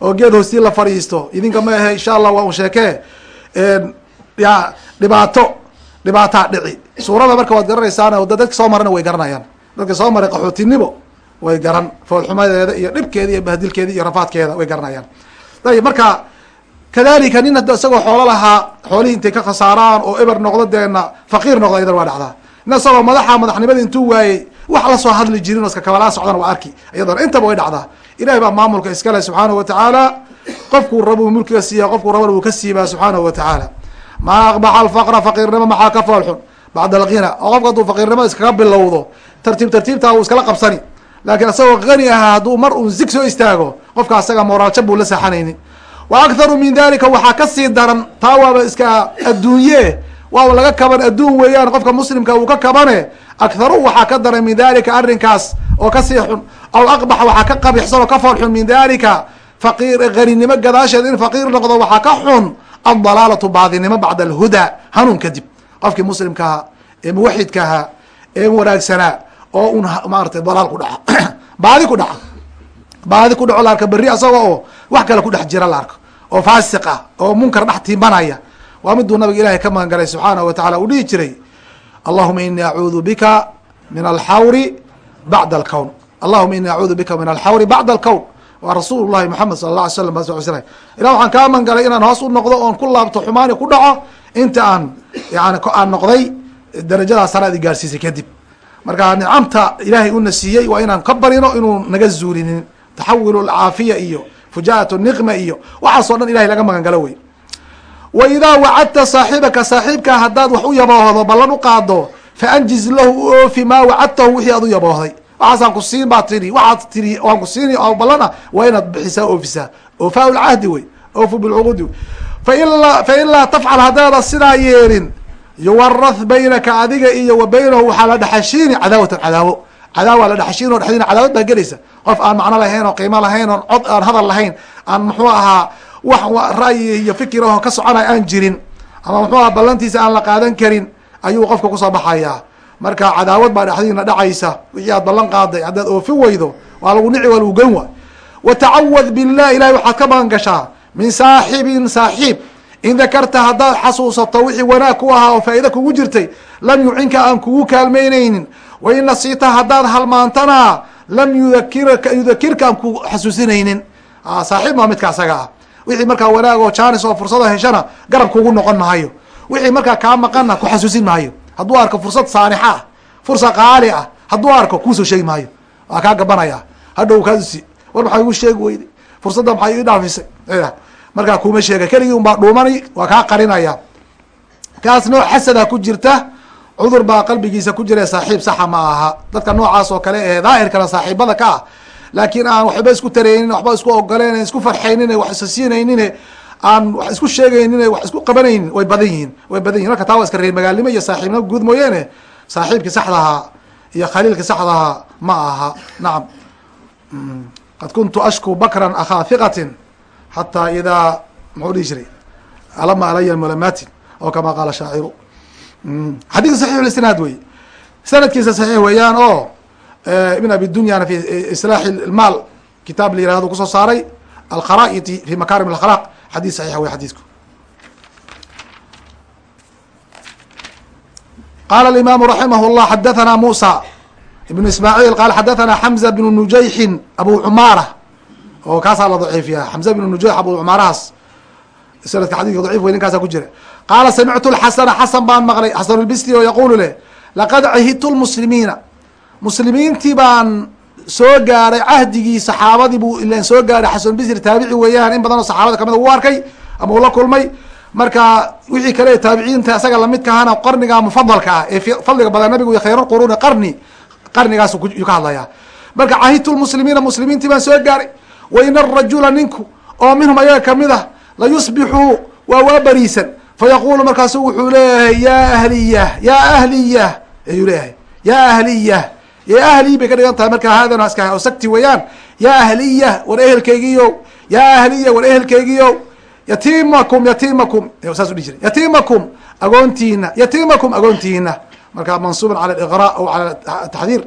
Oo geed hoostii la fadhiisto idinka ma ahe insha allah waa un sheekee ya dhibaato dhibaataa dhici. Suurada marka waad garanaysaan o dadka soo marana way garanayaan. Dadka soo maray qaxootinimo way garan. Foolxumadeeda iyo dhibkeeda iyo bahdilkeeda iyo rafaadkeeda way garanayaan. Ayib marka kadalika nin hadda isagoo xoolo lahaa xoolihii intay ka khasaaraan oo eber noqdo deena faqiir noqdo idan waa dhacdaa. Nin isagoo madaxa madaxnimada intuu waayey wax la soo hadli jirin iska kabalaa socdana waa arki. Iyadana intaba way dhacdaa. Ilahay baa maamulka iskale subxaanahu watacaala qofkuu rabuu mulkiga siiya qofkuu rabana wuu ka siibaa subxaanahu watacaala maa aqbaxa alfaqra faqiirnimo maxaa ka foolxun? Bacda alghina. Oo qofka hadduu faqiirnimo iskaga bilowdo tartiib tartiibtaa wuu iskala qabsani. Laakiin isagoo qani ahaa hadduu mar uun zig soo istaago qofka asaga moraaljab buu la saaxanaynin wa akharu min dalika waxaa ka sii daran taa waaba iska adduunye waaba laga kaban adduun weeyaan qofka muslimka uu ka kabane akharu waxaa ka daran min dalika arrinkaas oo ka sii xun. Aw aqbax waxaa ka qabixsan oo ka fool xun min dalika faqiir qaninimo gadaasheed in faqiir noqdo waxaa ka xun. Aldalaalatu baadinimo bacda alhuda hanuun kadib. Qofkii muslimka ahaa ee muwaxidka ahaa ee wanaagsanaa oo un maarata dalaal ku dhaca. <clears throat> Baadi ku dhaca. Baadi ku dhaco la arka berri asaga oo wax kale ku dhex jira la arko oo faasiq ah oo munkar dhex tiimanaya waa miduu nabiga ilahay ka magan galay subxaanahu watacala uu dhihi jiray allahuma ini acuudu bika min alxawri bacda alkown allahuma ini acuudu bika min alxawri bacda alkown waa rasuul llahi moxamed sala allah alay slam sl ilah waxaan kaa magan inaan hoos u noqdo oon ku laabto xumaani ku dhaco inta aan yani aan noqday darajadaas sanaad i gaarsiisay kadib. Marka nicamta ilaahay una siiyey waa inaan ka barino inuu naga zuulinin taxawul alcaafiya iyo fujaat niqma iyo waxaasoo dhan ilahay laga magan galo wa idaa wacadta saaxibaka saaxiibkaa haddaad wax u yaboohdo ballan u qaado faanjiz lahu u oofi maa wacadtahu wixii aad u yaboohday waxaasaan ku siin baa tiri waxaad tiri waan ku siini oo ballan waa inaad bixisaa oofisaa oofaa wey oofu bilcuqudi fain laa tafcal haddaada sidaa yeelin yuwarath baynaka adiga iyo wa baynahu waxaa la dhexashiini cadaawatan cadaawo cadaawa la dhexashiin o dhexdiina cadaawad baa gelaysa qof aan macno lahayn oo qiimo lahayn oon cod aan hadal lahayn aan muxuu ahaa wax ra'yi iyo fikir aho ka soconay aan jirin ama muxuu aha ballantiisa aan la qaadan karin ayuu qofka ku soo baxayaa marka cadaawad baa dhexdiina dhacaysa wixii aad ballan qaaday haddaad oofin weydo waa lagu nici waa lagu gan waay. Wa tacawad billah ilahay waxaad ka magan gashaa min saaxibin saaxiib. In dakarta haddaad xasuusato wixii wanaag ku ahaa oo faa'iida kugu jirtay lam yucinka aan kugu kaalmaynaynin. Wain nasiita haddaad halmaantana lam yudakirka aan ku xasuusinaynin. Saaxiib maa midka asaga ah wixii markaa wanaag oo jaanis oo fursado heshana garab kugu noqon mahayo wixii markaa kaa maqanna ku xasuusin maayo. Hadduu arko fursad saanixa ah fursa qaali ah hadduu arko kuusoo sheegi maayo. Waa kaa gabanaya. Hadhow kaasi war maxaa igu sheegi weyday? Fursadda maxaa ii dhaafisay? Markaa kuma sheega. Keligii unbaa dhuumani waa kaa qarinaya. Kaas nooc xasada ku jirta cudur baa qalbigiisa ku jira saaxiib saxa ma aha. Dadka noocaas oo kale ee daahirkana saaxiibada ka ah laakiin aan waxba isku tareynin waxba isku ogoleyn isku farxaynin wax isa siinaynin aan wax isku sheegaynin wax isku qabanaynin way badan yihiin way badan yihiin marka taa waa iska reer magaalnimo iyo saaxiibnimo guud mooyaane saaxiibki saxdahaa iyo khaliilka saxdahaa ma aha. Nacam qad kuntu ashku bakran akhaa hiqatin xataa idaa muxuu dhihi jiray? Alama alaya mulamatin oo kama qaala shaaciru. Xadiidka saxiix isnaad wey sanadkiisa saxiix weeyaan oo ibn abi dunyana fi islaaxi maal kitaab la yiraahdo ku soo saaray alkharaa'iti fi makarim alakhlaaq xadiis saxiixa wey xadiisku. Qala alimaamu raximah llah xadathana musa ibnu ismaaciil qaal xadathana xamza bnu nujayxin abu cumaara oo kaasaa la daciifiya xamza bnu nujayx abu cumaarahaas sanadka xadidka daciif wey ninkaasa ku jira. Qaala samictu lxasana xasan baan maqlay xasan lbisri oo yaquulu leh laqad cahidtu lmuslimiina muslimiintii baan soo gaaray cahdigii saxaabadii buu ilan soo gaaray xasanulbisri taabici weeyaan in badan oo saxaabada ka mid u arkay ama uu la kulmay. Marka wixii kale taabiciinta isaga lamidkahana qarniga mufadalka ah ee fadliga badan nabigu iyo khayr quruni qarni. Qarnigaas ka hadlayaa marka cahidtu lmuslimiina muslimiintii baan soo gaaray. Wa ina arajula ninku oo minhum ayaga ka mid ah la yusbixu waa waa bariisan fayaqulu markaasu wuxuu leeyahay ya ahliyah ya ahliyah ayuu leeyahay ya ahliyah ya ahli bay ka dhigan tahay. Marka haadana iska sagti weeyaan. Ya ahliyah war ehelkaygiyo ya ahliya war ehelkaygiyo yatimakum yatimakum saas u dhihi jiray. Yatimakum agoontiina yatimakum agoontiina marka mansuuban cala aliqra aw cala taxdiir.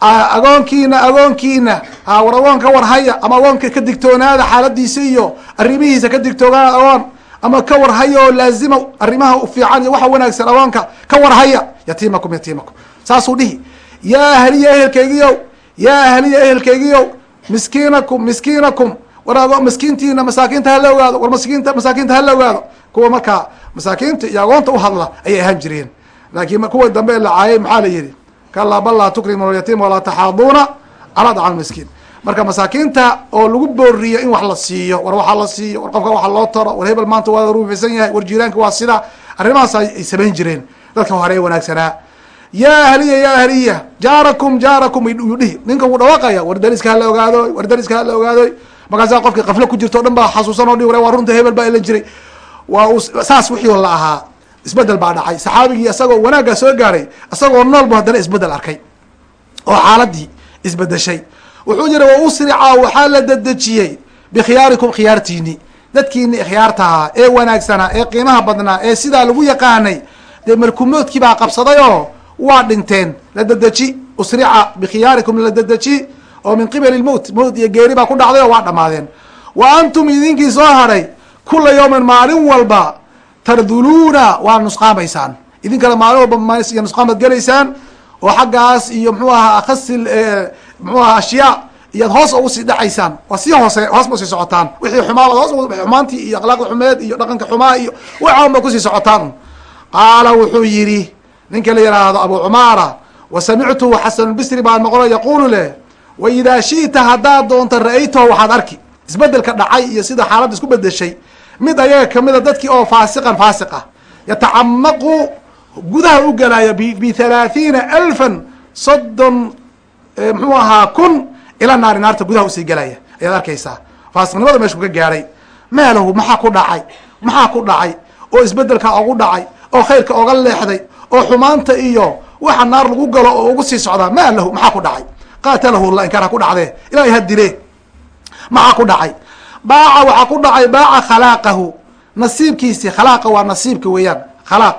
Agoonkiina agoonkiina war agoon ka warhaya ama agoonka ka digtoonaada xaaladiisa iyo arrimihiisa ka digtoonaada agoon. Ama ka warhaya oo laazima arrimaha fiican iyo waxa wanaagsan agoonka ka warhaya yatimakum yatimakum saasuu dhihi yaa ahliya ehelkaygiyow yaa ahliya ehelkaygiyow miskiinakum miskiinakum. War miskiintiina masaakiinta hala ogaado war maskiinta masaakiinta hala ogaado. Kuwa markaa masaakiinta iyo agoonta uhadla ayay ahaan jireen. Laakiin kuwa dambe la caayay maxaa la yihi kalaa bal laa tukrimu lyatiim walaa taxaaduuna calaa dacam miskiin. Marka masaakiinta oo lagu booriyo in wax la siiyo war waxaa la siiyo war qofka waxa loo taro war hebel maanta waa ruufisan yahay war jiiraanka waa sida arrimahaas ay samayn jireen. Dadka hore wanaagsanaa ya ahliya ya ahliya jaarakum jaarakum yuu dhihi ninka wuu dhawaaqaya war dariska hala ogaadoy war dariska hala ogaadoy markaasa qofki kafle ku jirto o dhan baa xasuusan oo dhi waa runta hebel baa ilan jiray. Waa saas wixii la ahaa. Isbedel baa dhacay. Saxaabigii isagoo wanaaggaa soo gaaray isagoo nool bu haddana isbeddel arkay. Oo xaaladii isbedeshay wuxuu yiri wa usrica waxaa la dedejiyey bikhiyaarikum khiyaartiini dadkiini khiyaartahaa ee wanaagsanaa ee qiimaha badnaa ee sidaa lagu yaqaanay dee malkumoodkii baa qabsaday oo waa dhinteen. La dedeji usrica bikhiyaarikum la dedeji oo min qibali lmowt mowt iyo geeri baa ku dhacday oo waa dhamaadeen. Wa antum idinkii soo hadhay kula yawmin maalin walba tarduluuna waa nusqaamaysaan. Idinkana maalin walba iyo nusqaamaad gelaysaan oo xaggaas iyo mxuu ahaa akhasil mxuu aha ashyaa iyaad hoos ugu sii dhacaysaan. Waa sii hoose hoos ba sii socotaan. Wixii xumaa hoos xumaantii iyo akhlaaqda xumeed iyo dhaqanka xumaa iyo waxaan ba ku sii socotaan. Qaala wuxuu yidhi ninka la yidhaahdo abu cumaara wa samictu xasanulbisri baan maqlo yaqulu leh wa idaa shi'ta haddaad doonta ra'aytaho waxaad arki. Isbedelka dhacay iyo sida xaaladda isku bedeshay mid ayaga kamida dadkii oo faasiqan faasiq ah yatacamaqu gudaha u galaya bithalaathiina alfan soddon muxuu ahaa kun ila naari naarta gudaha u sii galaya ayaad arkaysaa. Faasiqnimada meeshu ka gaadhay maalahu maxaa ku dhacay? Maxaa ku dhacay? Oo isbeddelka ogu dhacay oo khayrka oga leexday oo xumaanta iyo waxa naar lagu galo oo ugu sii socdaa maa lahu maxaa ku dhacay? Qaatalahu la inkaar ha ku dhacdee ilahay ha dile. Maxaa ku dhacay? Baaca waxaa ku dhacay baaca khalaaqahu. Nasiibkiisi khalaaqa waa nasiibka weeyaan. Khalaaq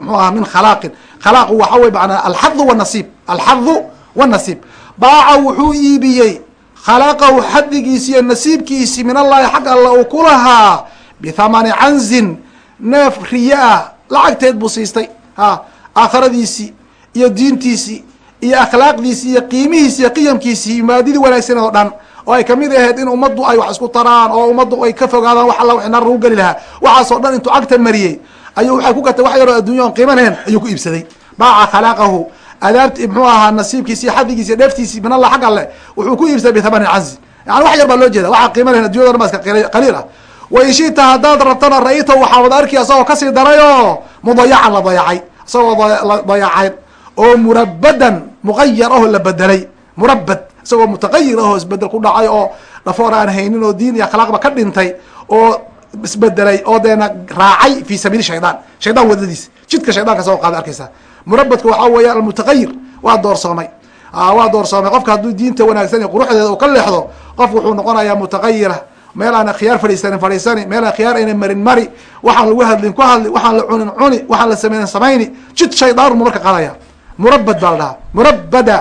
mxuu aha min khalaaqin. Khalaaqu waxa wey manaa alxadu wanasiib alxadu wanasiib baaca wuxuu iibiyey. Khalaqahu xadigiisi iyo nasiibkiisi min allahi xag alla uu ku lahaa bithamani canzin neef riye ah lacagteed buu siistay. Ha aakhiradiisii iyo diintiisii iyo akhlaaqdiisii iyo qiimihiisi iyo qiyamkiisii imaadidii wanaagsan oo dhan oo ay ka mid ahayd in ummaddu ay wax isku taraan oo ummaddu ay ka fogaadaan wax alla naar lagu geli lahaa. Waxaasoo dhan intuu cagta mariyey ayuu waxay ku gatay wax yaroo addunya on qiima lahayn ayuu ku iibsaday. Baaca khalaaqahu adaabti muxuu ahaa nasiibkiisi iyo xadigiisi iyo dheeftiisi min allah xag alle wuxuu ku iibsaday bithamani canzi yani wax yar baa loo jeeda waxaa qiima lahayn addunyada dhan ba iska qaliil ah wain shita haddaad rabtana wada arki asagoo ka sii darayoo mudayacan la dayacay. Isagoo la dayacayn oo murabadan muqayar aho la bedelay murabad isagoo mutaqayir ahoo isbeddel ku dhacay oo dhafoor aan haynin oo diin iyo akhlaaqba ka dhintay oo isbedelay oo deena raacay fi sabiili shaydaan. Shaydaan wadadiis. Jidka shaydanka soo qaada arkaysa murabadka waxaa weeya almutaqayir waa doorsoomay. Waa doorsoomay. Qofka hadduu diinta wanaagsan iyo quruxdeeda uu ka leexdo qof wuxuu noqonayaa mutaqayira meel aan akhyaar fadhiisanin fadhiisani meel akhyaar ayna marin mari waxaan lagu hadlin ku hadli waxaan la cunin cuni waxaan la sameynin samayni jid shaydaan marka qaadaya murabad baa la dhahaa murabada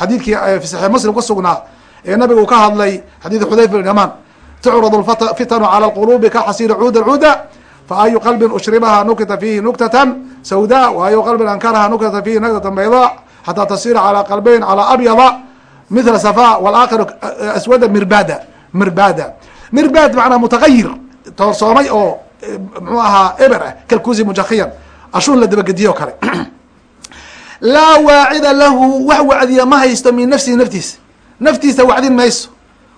xadiidkii eh, saxiix muslim ku sugnaa ee nabiga ka hadlay xadiid xudayfa bin yamaan tucrad lfitanu cala lqulubi ka xasiiri cuuda cuuda faayu qalbin ushribaha nukita fiihi nuktatan sawda waayu qalbin ankaraha nuktata fiihi nuktatan bayda xataa tasira calaa qalbeyn calaa abyada mithla safa walaakiru eh, eh, aswada mirbada mirbada mirbad macnaa mutagayir toorsoomay oo mxuu ahaa eber ah kalkusi mujakiyan ashuun la dabagediye o kale laa waacida lahu wax wacdiya ma haysto min nafsihi naftiisa naftiisa wacdin mayso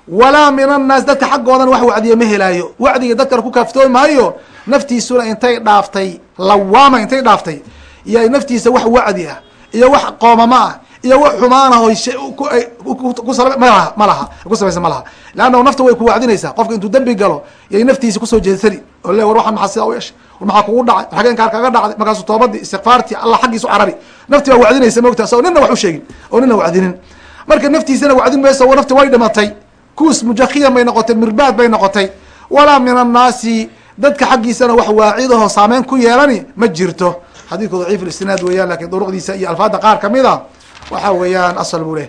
walaa min annaas dadka xaggoodana wax wacdiya ma helaayo wacdiga dadkana ku kaaftoomi maayo naftiisuna intay dhaaftay lawaama intay dhaaftay iyo naftiisa wax wacdi ah iyo wax qoomamo ah iyo wax xumaanah malaha malaha ku samaysa ma laha leannahu nafta way ku wacdinaysaa qofka intuu dembi galo yay naftiisi ku soo jeedsani oo le war waxaan maxaa sidaa u yeeshay? War maxaa kugu dhacay? Xageen kaga dhacday? Markaasu toobadii istikfaartii allah xaggiisu carabi. Nafti baa wacdinaysa mogta asagoo nina wax u sheegin. Oo nina wacdinin marka naftiisana wacdin mayso nafti way dhimatay kuus mujakiyan bay noqotay mirbaad bay noqotay. Walaa min annaasi dadka xaggiisana wax waacidaho saameyn ku yeelani ma jirto xadiidku daciif isnaad weeyaan laakiin duruqdiisa iyo alfaada qaar ka mid a waxa weeyaan asl buu leh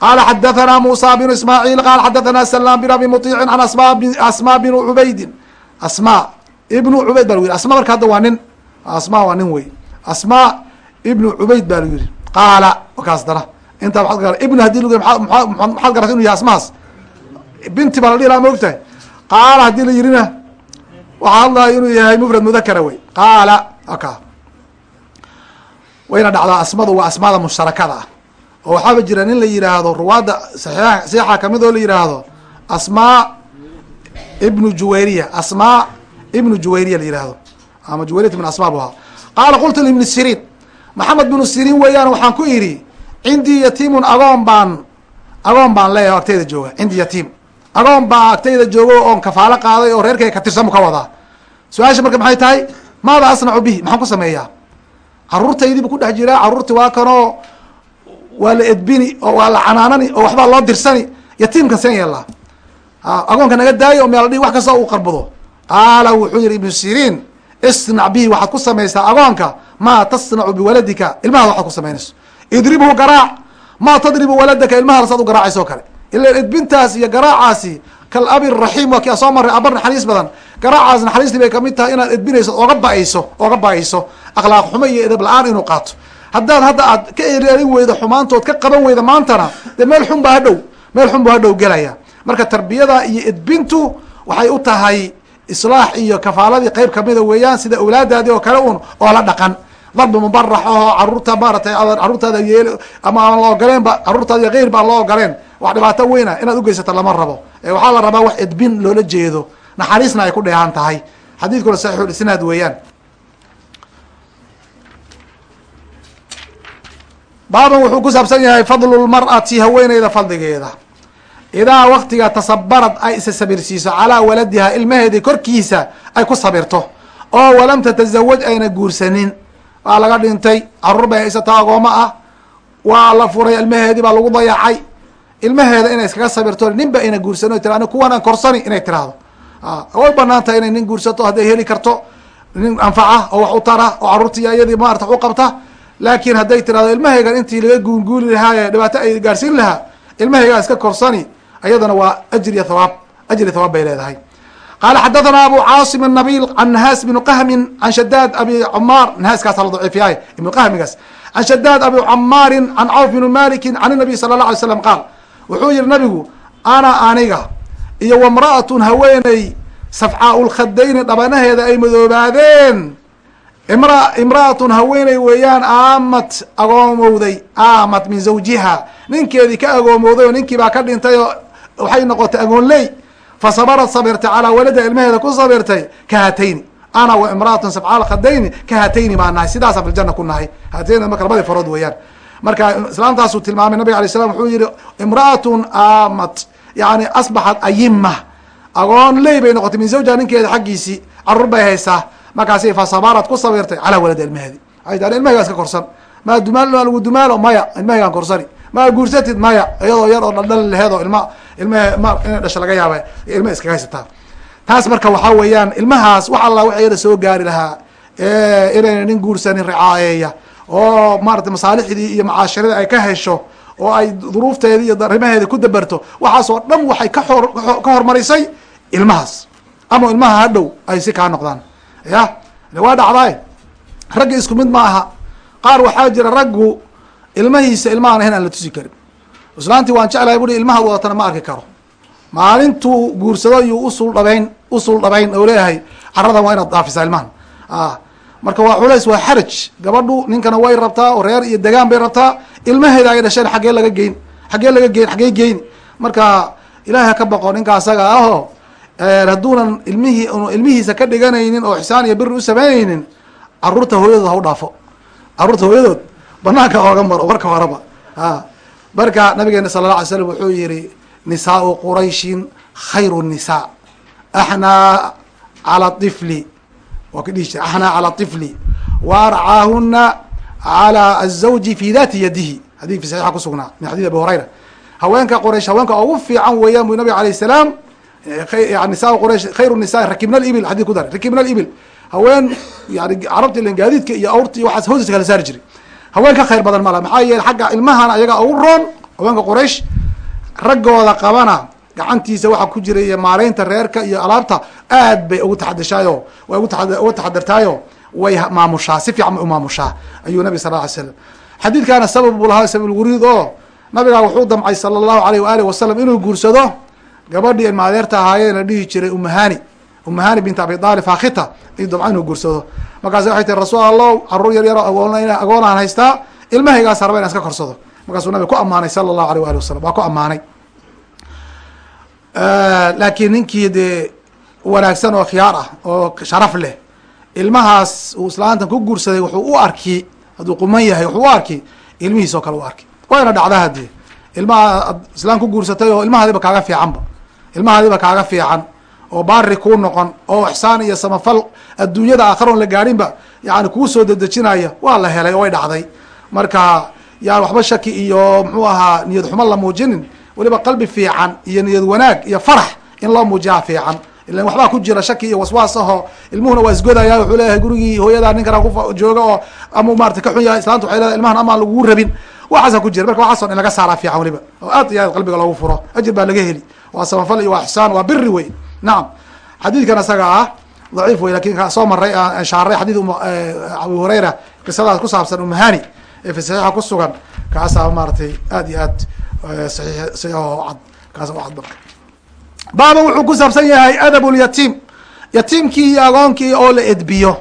qala xadathana musa bn ismaaعiil qala xadathana salam bin abi muطicin an asma bn cubaydin asma ibnu cubayd ba lagu yiri asma marka hadda waa nin. Asma waa nin wey. Asma ibnu cubayd ba lagu yiri qaala kaas dana. Inta maad ibn haddii maxaad garatay inu yahay asmahaas binti baa la dhihi laha ma ogtahay? Qaala haddii la yirina waxaa hadlaya inuu yahay mufrad mudakara wey. Qaala aka wayna dhacdaa asmadu waa asmaada mushtarakada ah. Oo waxaaba jira nin la yihaahdo ruwaadda saxiixa ka mid oo la yihaahdo asmaa ibnu juwayriya asmaa ibnu juwayriya la yihahdo ama juwayriyat min asma bu ahaa. Qaala qultu libni siriin maxamed bnu siriin weeyaan waxaan ku idhi cindii yatiimun agoon baan agoon baan leeyahay o agtayda jooga cindii yatiim. Agoon baa agtayda joogo oon kafaalo qaaday oo reerkayga ka tirsan bu ka wadaa. Su'aasha marka maxay tahay? Maada asnacu bihi maxaan ku sameeyaa caruurtaydii bu ku dhex jiraa caruurti waa kanoo waa la edbini oo waa la canaanani oo waxbaa loo dirsani yatiimkan seen yeelaa. Agoonka naga daayo o meel dhihi wax kasta uu qarbudo qaala wuxuu yihi ibnu siriin isnac bihi waxaad ku samaysaa agoonka. Maa tasnacu biwaladika ilmahaada waxaad ku samaynayso. Idribhu garaac. Maa tadribu waladaka ilmahaada saad u garaacayso o kale. Ila edbintaas iyo garaacaasi kal abi raxiim waa kii a soo maray aba naxariis badan. Garaacaas naxariistii bay ka mid tahay inaad edbinayso oga ba'ayso oga ba'ayso akhlaaq xumo iyo edab la'aan inuu qaato. Haddaad hadda aad ka ereerin weydo xumaantood ka qaban weyda maantana dee meel xun ba hadhow meel xun bu hadhow gelaya. Marka tarbiyada iyo edbintu waxay u tahay islaax iyo kafaaladii qeyb kamida weeyaan sida awlaadaadii oo kale un oo la dhaqan. Darbi mubarax aho carruurta maaratay caruurtaada yeel ama aan la ogoleen ba caruurtaada iyo geyr baan loo ogoleen wax dhibaato weyna inaad ugeysato lama rabo. Waxaa la rabaa wax edbin loola jeedo. Naxariisna ay ku dheehan tahay. Xadiidkuna saxiixulisnaad weeyaan. Baaban wuxuu ku saabsan yahay fadlu lmar'ati haweeneyda fadligeeda. Idaa waktiga tasabarad ay isa sabirsiiso calaa waladiha ilmaheedii korkiisa ay ku sabirto. Oo walam tatasawaj ayna guursanin. Waa laga dhintay carruur bay haysataa agooma ah. Waa la furay ilmaheedii baa lagu dayacay ilmaheeda inay iskaga sabirto ninba ayna guursano tira ani kuwan aan korsani inay tiraahdo way bannaan tahay inay nin guursato hadday heli karto nin anfaca oo wax u tara oo caruurtii iyadii maarata u qabta laakin hadday tirahdo ilmahaygan intii laga guunguuli lahaaye dhibaato ay gaarsiin lahaa ilmahaygaa iska korsani ayadana waa ajriya thawaab ajri thawaab bay leedahay. Qaala xadathana abu caasim nabil can nahaas bn qahmin can shadaad abi camaar nahaaskaas la daciifiyaay ibnu qahmigaas can shadaad abi camaarin can cawf bn maliki can inabiy sala la alay slam qaal wuxuu yihi nabigu ana aniga iyo wamra'atun haweeney safcaau lkhadayni dhabanaheeda ay madoobaadeen. Imra imra'atun haweeney weeyaan aamad agoomowday aamad min zawjiha. Ninkeedii ka agoomowday oo ninkii baa ka dhintay oo waxay noqotay agoonley. Fa sabarad sabirtay calaa walada ilmaheeda ku sabirtay ka hatayni ana wa imra'atun safcaal khadayni ka hatayni baa nahay. Sidaasa filjana ku nahay. Hatayn marka labadii farood weeyaan marka islaamtaasuu tilmaamay nabig alay slam wuxuu yihi imra'atun aamad yani asbaxat ayima agoon ley bay noqotay min zawjiha ninkeeda xaggiisii carruur bay haysaa. Markaasi fa sabarad ku sabirtay calaa walada ilmaheedi waxay tahay ilmahigaa iska korsan. Maa dumaal lagu dumaalo maya. Ilmahigaan korsani. Maa guursatid maya. Iyadoo yar oo dhaldhal laheed oo ilma ilmahe ma inay dhasho laga yaaba ilma iskaga haysataa. Taas marka waxaa weeyaan ilmahaas wax alla wax iyada soo gaari lahaa inayna nin guursanin ricaayeeya oo maarata masaalixdii iyo macaashiradii ay ka hesho oo ay duruufteedi iyo arrimaheeda ku daberto waxaas oo dhan waxay ka or ka hormarisay ilmahaas. Ama ilmaha hadhow ay si kaa noqdaan. Ya? Waa dhacdaay ragga isku mid ma aha. Qaar waxaa jira raggu ilmahiisa ilmahan ahayn aan la tusi karin. Islaantii waan jeclahay bui ilmaha wadatana ma arki karo. Maalintuu guursado iyuu usul dhabayn usul dhabayn oo leeyahay caradan waa inaad daafisaa ilmahan marka waa culays waa xaraj gabadhu ninkana way rabtaa oo reer iyo degaan bay rabtaa. Ilmaheeda ay dhasheen xaggee laga geyn xaggee laga geyn xaggee geyni marka ilahay ha ka baqo ninka asaga aho hadduunan ilmihii ilmihiisa ka dhiganaynin oo ixsaan iyo biri u samaynaynin carruurta hooyadood ha dhaafo. Caruurta hooyadood banaanka ooga maro marka horeba. A marka nabigeena sala la alay slam wuxuu yihi nisaau qurayshin khayru nisa axnaa cala ifli waa ka dhihi jira axnaa cala ifli wa arcaahuna cala azawji fi dati yadihi. Hadii fi saxiixa kusugnaa min xadid abi hurayra. Haweenka quraysh haweenka ugu fiican weeyaan bu nabig alayh salaam nisa quraysh khayru nisa rakibna libil xadid ku daray rakibna libil haween yani carabta ilan gaadiidka iyo awrta waxaas hoostiska kala saari jiray. Haween khayr badan mala maxaa yeele xagga ilmahan ayaga ugu roon. Haweenka quraysh raggooda qabana gacantiisa waxaa ku jira iyo maaraynta reerka iyo alaabta aad bay ugu taxadishaayo way uga taxadirtaayo way maamushaa si fiican bay umaamushaa ayuu nabig sal ly slam xadiidkaana sabab buu lahaa sababulwuriid oo nabigaa wuxuu damcay sala allahu alayh waaalih wasalam inuu guursado gabadhii ilma adeerta ahaayeen la dhihi jiray umahani umahani bint abi aalib fakhita ayuu damca inuu guursado. Markaasi waxay tiri rasuul allah carruur yar yaro agoon agoonaan haystaa ilmahaygaas raba inan iska korsado. Markaasuu nabiga ku amaanay sala allahu alayh waali wasalam waa ku amaanay laakiin ninkii dee wanaagsan oo khiyaar ah oo sharaf leh ilmahaas uu islaantan ku guursaday wuxuu u arki hadduu quman yahay wuxuu u arki ilmihiis oo kale u arki wayna dhacdaa hadee ilmaha islaan ku guursatay oo ilmahaadiba kaaga fiicanba ilmahaadiba kaaga fiican oo baari kuu noqon oo ixsaan iyo samafal adduunyada aakharoon la gaadhinba yani kuu soo dedejinaya waa la helay oo way dhacday. Marka yaan waxba shaki iyo muxuu ahaa niyad xumo la muujinin weliba qalbi fiican iyo niyad wanaag iyo farax in loo muujiyaa fiican. Ilan waxbaa ku jira shaki iyo waswaas ilmuhuna waa isgodaya wuxuu leeyahay gurigii hooyadaa ninkan ku jooga oo ama maarata ka xun yahay islaanta waxay leedahay ilmahan amaan lagugu rabin. Waxaasa ku jira marka waxaaso in laga saaraa fiican weliba oo aad iyo aad qalbiga loogu furo ajir baa laga heli. Waa samafal iyo waa ixsaan waa biri wey nacam xadiidkan isaga ah daciif wey laakiin soo maray aan shaaray xadiid abu hurayra qisadaas ku saabsan umahani ee fi ku sugan kaasaa maaratay aad iyo aad oo cad kaas oo cad baaba wuxuu ku saabsan yahay adab lyatiim yatiimkii iyo agoonkii oo la edbiyo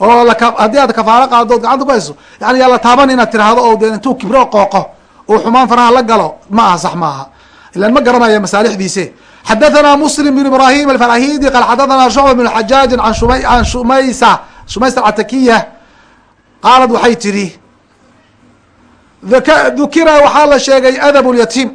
oo haddii aad kafaalo qaado gacanta ku hayso yani yaa la taaban inaad tiraahdo oo de intuu kibro qooqo uu xumaan faraha la galo ma aha sax ma aha. Ilan ma garanaya masaalixdiise. Xadathana muslim bn ibrahim alfarahidi qaal xadathana shucba bn xajaajin an shuma an shumaysa shumaysa alcatakiya qaalad waxay aka dukira waxaa la sheegay adab lyatiim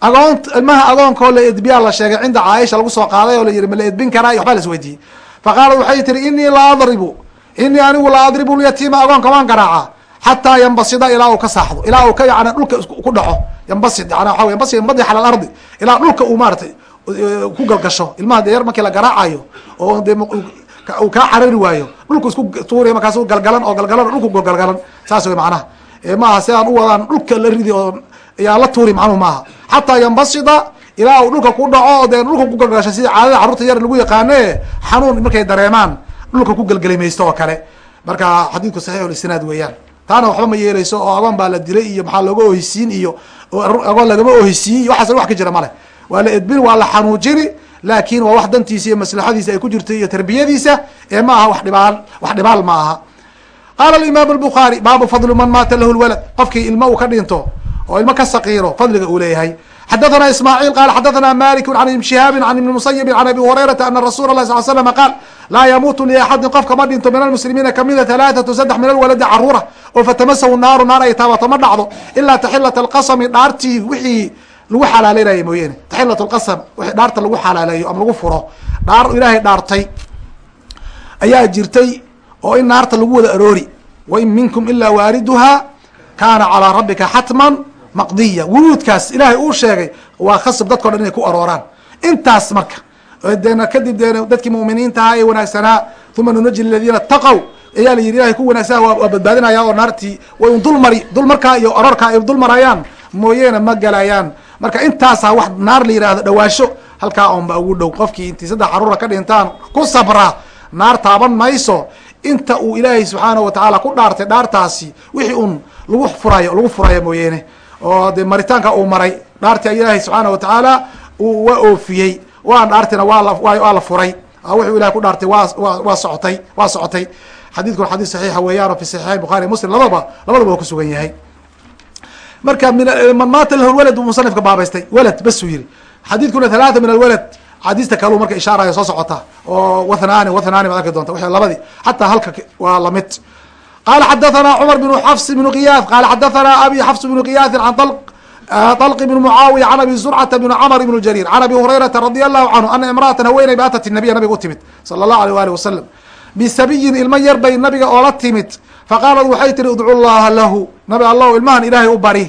agoon ilmaha agoonkoo la edbiyaa la sheegay cinda caaisha lagu soo qaaday oo la yihi ma la edbin karaa? Waxbaa la isweydiiyey faqaalat waxay tihi inii la adribu. Inii anigu la adribu lyatiima agoonka waan garaacaa. Xataa yambasida ilaa uu ka saaxdo. Ilaa uu ka yani dhulka ku dhaco. Yambasid yana waa yambasid yambadix ala alardi ilaa dhulka uu maaratay ku galgasho. Ilmaha de yar markii la garaacayo oo de uu kaa carari waayo dhulku isku tuuriy markaasu galgalan oo galgalan dhulku galgalan. Saas wey macnaha maaha si aan u wadaan dhulka la ridi oo yaa la tuuri macnuhu maaha. Xataa yambasida ilaa uu dhulka ku dhaco o de dhulka ku galgasho sida caadada carruurta yar lagu yaqaane xanuun markay dareemaan dhulka ku galgelimaysto oo kale. Marka xadiidku saxiix lisnaad weeyaan. Taana waxba ma yeeleyso oo agoon baa la dilay iyo maxaa looga oheysiin iyo agoon lagama oheysiiyin iyo waxaas wax ka jira male waa la edbin waa la xanuujini laakin waa wax dantiisa iyo maslaxadiisa ay ku jirto iyo tarbiyadiisa ee ma aha wax dhibaal wax dhibaal ma aha qaala alimaam albukaari baabu fadli man maata lahu lwalad qofkii ilmo uu ka dhinto oo ilmo ka saqiiro fadliga uu leeyahay xadathana ismaaciil qaala xadathana maliku can ibn shihaabi can ibni musayibin can abi hurayrata ana rasuula lah sal slama qaal laa yamuutu liaxadin qofka ma dhinto min almuslimiina kamida halaathatu saddex min alwaladi caruura oo fatamasahu naaru naar ay taabato ma dhacdo ilaa taxilat alqasami dhaartii wixii lagu xalaaleynaya mooyeene taxilat lqasam dhaarta lagu xalaaleeyo ama lagu furo dhaar ilaahay dhaartay ayaa jirtay oo in naarta lagu wada aroori. Wain minkum ilaa waariduha kaana calaa rabbika xatman maqdiya. Wuruudkaas ilaahay uu sheegay waa khasab dadko dhan inay ku arooraan. Intaas marka deena kadib deena dadkii mu'miniintaha ee wanaagsanaa uma nunaji ladiina taqow ayaa la yidhi ilahay ku wanaagsanaa waa badbaadinaya oo naartii way un dulmari dulmarkaa iyo aroorkaa ay dulmarayaan mooyeene ma galayaan. Marka intaasaa wax naar la yihahdo dhawaasho halkaa oonba ugu dhow. Qofkii intii saddex caruura ka dhintaan ku sabra. Naar taaban mayso inta uu ilaahay subxaana watacaala ku dhaartay dhaartaasi wixii un lagu furayo lagu furayo mooyeene. Oo de maritaanka uu maray dhaartii ilaahay subxaana watacaala waa oofiyey waan dhaartina waa la furay. Wuxuu ilahay ku dhaartay wa waa socotay waa socotay. Xadiidkun xadiis saxiixa weeyaan fi saxiixayn bukhari muslim labadaba labadaba waa kusugan yahay. Marka man maata lahu walad musanifka baabaystay walad basuu yihi xadiidkuna halaata min alwalad xadiista kaleu marka ishaaraya soo socota oo wathnaani wathnaani baad arki doonta w labadii xataa halka waa lamid qala xadathana cumar bn xafs bn kiyaas qala xadathana abi xafs bn kiyaasin an طلq بن معاaوية عن أbي زرcة بن cمر بن جرير عن أbي هريرةa رضي الله عنه أنa امرأة haweeney ba aتت النبy nabiga u timid صلى الله عليه وaلiه وسلم بsabiyin ilmo yar bay nabiga oola timid faqاalat waxay tihi udcu الlaha lahu nabi allow ilmahan ilaahay u bari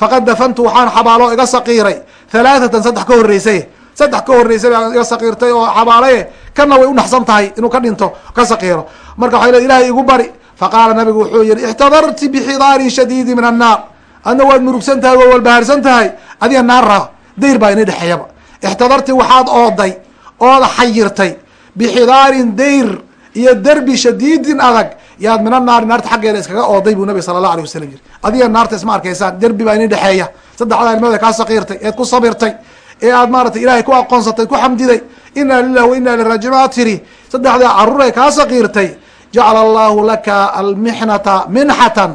faqad dafantu waxaan xabaalo iga saqiiray ثaلاثatan saddex ka horeysay saddex ka horreysay baa iga sakiirtay oo xabaalaye kana way unaxsan tahay inuu ka dhinto ka sakiiro marka waxay le ilaahay igu bari. Faqaala nabigu wuxuu yihi ixtadarti bixidaarin shadiidi min annaar. Adna waad murugsan tahay waad walbaharsan tahay adiga naar raa dayr baa inay dhexeeyaba ixtadarti waxaad ooday ood xayirtay bixidaarin dayr iyo derbi shadiidin adag. Yaad min naari naarta xaggeeda iskaga ooday buu nabi sala allah alay wasalam yiri adiga naarta isma arkaysaan derbi baa inay dhexeeya. Saddexdaa ilmood kaa sakiirtay eed ku sabirtay ee aad maaratay ilaahay ku aqoonsatay ku xamdiday inaa lilah wa inaa liraajicuun aad tiri saddexdaa carruur ee kaa saqiirtay jacala allahu laka almixnata minxatan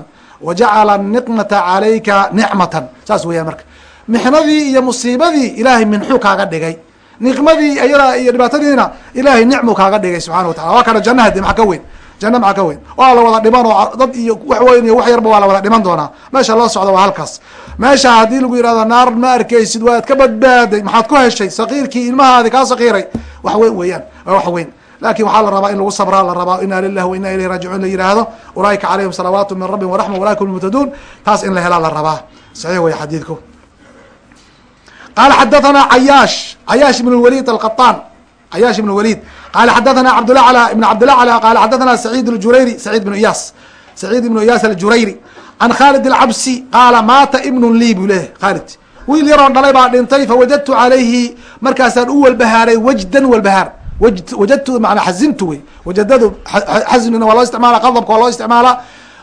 wajacala niqmata calayka nicmatan. Saas weeyaan marka. Mixnadii iyo musiibadii ilaahay minxuu kaaga dhigay. Niqmadii iyada iyo dhibaatadiina ilaahay nicmuu kaaga dhigay subxana wa tacala waa kana jannaha de maxa ka weyn janna maxa ka weyn. Waa la wada dhiman oo dad iyo wax weyn iyo wax yarba waa la wada dhiman doonaa. Meesha loo socda waa halkaas. Meesha haddii lagu yihahdo naar ma arkeysid waad ka badbaaday. Maxaad ku heshay? Saqiirkii ilmahaadi kaa saqiiray. Wax weyn weeyaan. Waa wax weyn. Lakin waxaa la rabaa in lagu sabraa la rabaa ina lilah wa ina ilayh raajicuun la yihahdo ulaaika calayhim salawaatu min rabbi waraxma ulaaika hum muhtaduun taas in la helaa la rabaa. Saxiix wey xadiidku. Qala xadathana cayaash. Cayaash ibn lwalid alqaطaan cayaash ibn lwalid qala xadathana cabdlacla ibn cabdilacla qala xadathana saciid ljurayri saciid ibnu iyaas saciid ibnu iyaas aljurayri. Can khalid alcabsi qaala maata ibnun lii buu leeyahy khalid. Wiil yaroon dhalay baa dhintay fawajadtu calayhi markaasaan u walbahaaray wajdan walbahaar. Wajadtu manaa xazintu wey. Wajadadu xaznina waa loo isticmaala qadabka waa loo isticmaala.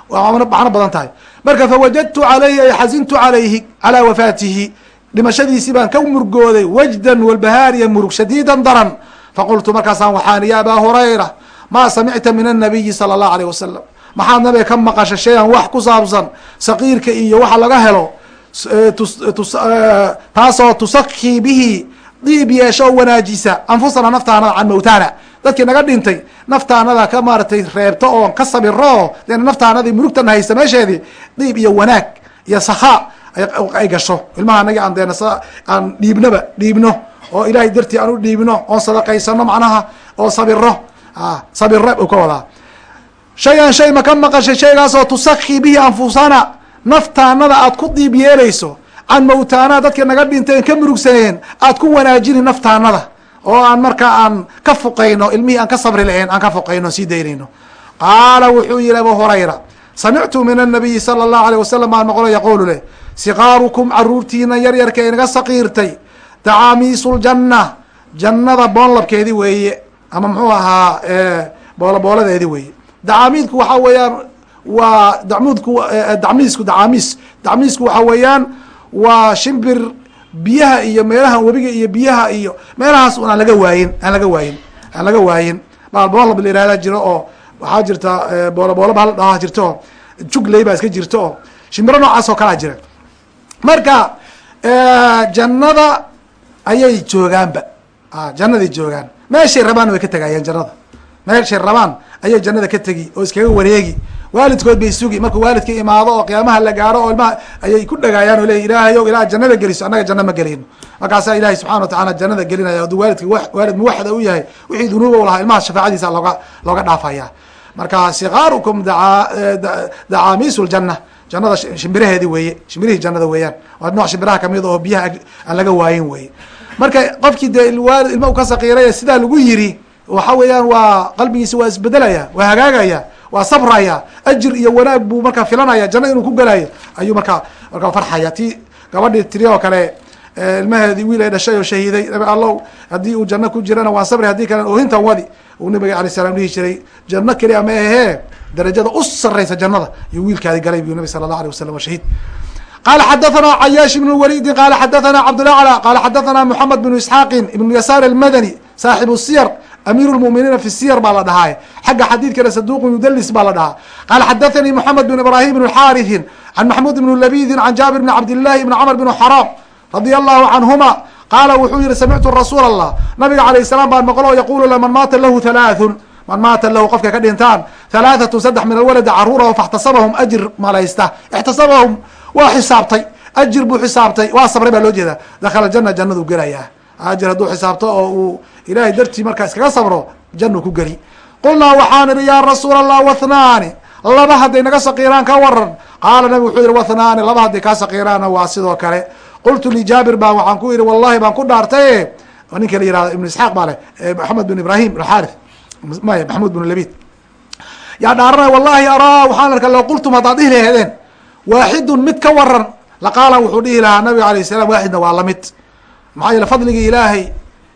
Macno badan tahay. Marka fawajadtu alayhi ay xazintu alayhi calaa wafaatihi. Dhimashadiisii baan ka murgooday wajdan walbahaariya murug shadiidan daran faqultu markaasaan waxaan ya abaa hurayra maa samicta min annabiyi sala allahu alayh wasalam maxaad nabiga ka maqasha shayan wax ku saabsan saqiirka iyo waxa laga helo taasoo tusakii bihi diib yeesho wanaajisa anfusana naftaanada can mawtaana dadkii naga dhintay naftaanada ka maaratay reebto oo ka sabiro de naftaanadii murugtana haysta meesheedii diib iyo wanaag iyo sakhaa ay gasho ilmaha anagi aan deen aan dhiibnoba dhiibno oo ilahay dartii aan u dhiibno oon sadaqaysano macnaha oo sabiro sabiro u ka wadaa. Shay-an shay ma ka maqashay shaygaasoo tusakhi bihi anfusana. Naftaanada aad ku diib yeelayso can mawtaana dadka naga dhinteen ka murugsaneen aad ku wanaajini naftaanada. Oo aan markaa aan ka fuqayno ilmihii aan ka sabri lahayn aan ka fuqayno sii daynayno. Qaala wuxuu yihi abu hurayra samictu min anabiyi sala allahu aleyh wasalam baan maqlo yaquulu leh sikaarukum caruurtiina yaryarka inaga saqiirtay dacaamiisu ljanna jannada boonlabkeedi weeye ama muxuu ahaa boolobooladeedi weeye. Dacaamiidku waxaa weeyaan waa dacmuudku dacmiisku dacaamiis dacmiisku waxaa weeyaan waa shimbir biyaha iyo meelaha webiga iyo biyaha iyo meelahaas aan laga waayin aan laga waayin aan laga waayin. Boolab la yihahda jiro oo waxaa jirta booloboolo bahal dhaha jirto jugley baa iska jirto oo shimbiro noocaas oo kalaa jira. Marka jannada ayay joogaanba. Jannaday joogaan. Meeshay rabaan way ka tegayaan jannada. Meeshay rabaan ayay jannada ka tegi oo iskaga wareegi. Waalidkood bay sugi. Markuu waalidka imaado oo qiyaamaha la gaaro oo ilmaha ayay ku dhagaayaan oo leey ilaahay o jannada geliso annaga janna ma gelino markaasaa ilahay subxana wa tacaala jannada gelinaya hadduu waalidka waalid muwaxida u yahay wixii dunuuba u lahaa ilmaha shafaacadiisa looga looga dhaafaya. Marka sikaarukum dacaamiisu ljanna jannada shimbiraheedi weeye shimbirihii jannada weeyaan. Waa nooc shimbiraha ka mid oo biyaha aan laga waayin weye marka qofkii dee waalid ilma u ka sakiiray sidaa lagu yiri waxa weeyaan waa qalbigiisa waa isbedelaya waa hagaagaya waa sabraya ajir iyo wanaag buu markaa filanaya janno inuu ku gelayo ayuu markaa markaa farxaya ti gabadhii tiri oo kale ilmaheedii wiil ay dhashay oo shahiiday nabi allow haddii uu janno ku jirana waa sabri haddii kale oohintan wadi uu nabiga alay salam dhihi jiray janno keliya ma ahee darajada u sareysa jannada. Iyo wiilkaadi galay bu nabi sala allah alay wasalam shahiid qala xadathana cayaash ibn walidi qala xadathana cabdulacla qala xadathana moxamed bnu isxaaqin ibnu yasaar almadani saaxibu siyar amiir lmuminiina fi siyar baa la dhahaa xagga xadiidkana saduqun yudalis baa la dhahaa qala xadathanii moxamed bn ibrahim bn xaariثin can maxmud bn labidin can jaabir bn cabdillahi bn cmr bn xaraam radia allahu canhuma qaala wuxuu yihi samictu rasuul allah nabiga alayh salaam baan maqlo yaqulu man maata lahu halaaثun man maata lahu qofkay ka dhintaan halaaثatu saddex min alwaladi caruuraho faاxtasabahum ajir malaysta ixtasabahum waa xisaabtay. Ajir buu xisaabtay. Waa sabray baa loo jeedaa. Dakhala jana jannadu gelayaa. Ajir hadduu xisaabto oo uu ilahay dartii markaa iskaga sabro jannuu ku geli. Qulnaa waxaan idhi yaa rasuul allah wathnaani. Laba hadday naga sakiiraan ka waran qaala nabigu wuxuu yihi wathnaani laba hadday kaa sakiiraanna waa sidoo kale. Qultu lijaabir baan waxaan ku yihi wallahi baan ku dhaartaye ninka la yihahdo ibnu isxaaq baa leh maxamed bin ibrahim ibn xaarith maya maxamuud bin labid yaa dhaaranay wallahi araa waxaan arka low qultum haddaad dhihi laheedeen waaxidun mid ka waran laqaala wuxuu dhihi lahaa nabiga alayh salam waaxidna waa la mid maxaa yeele fadligii ilaahay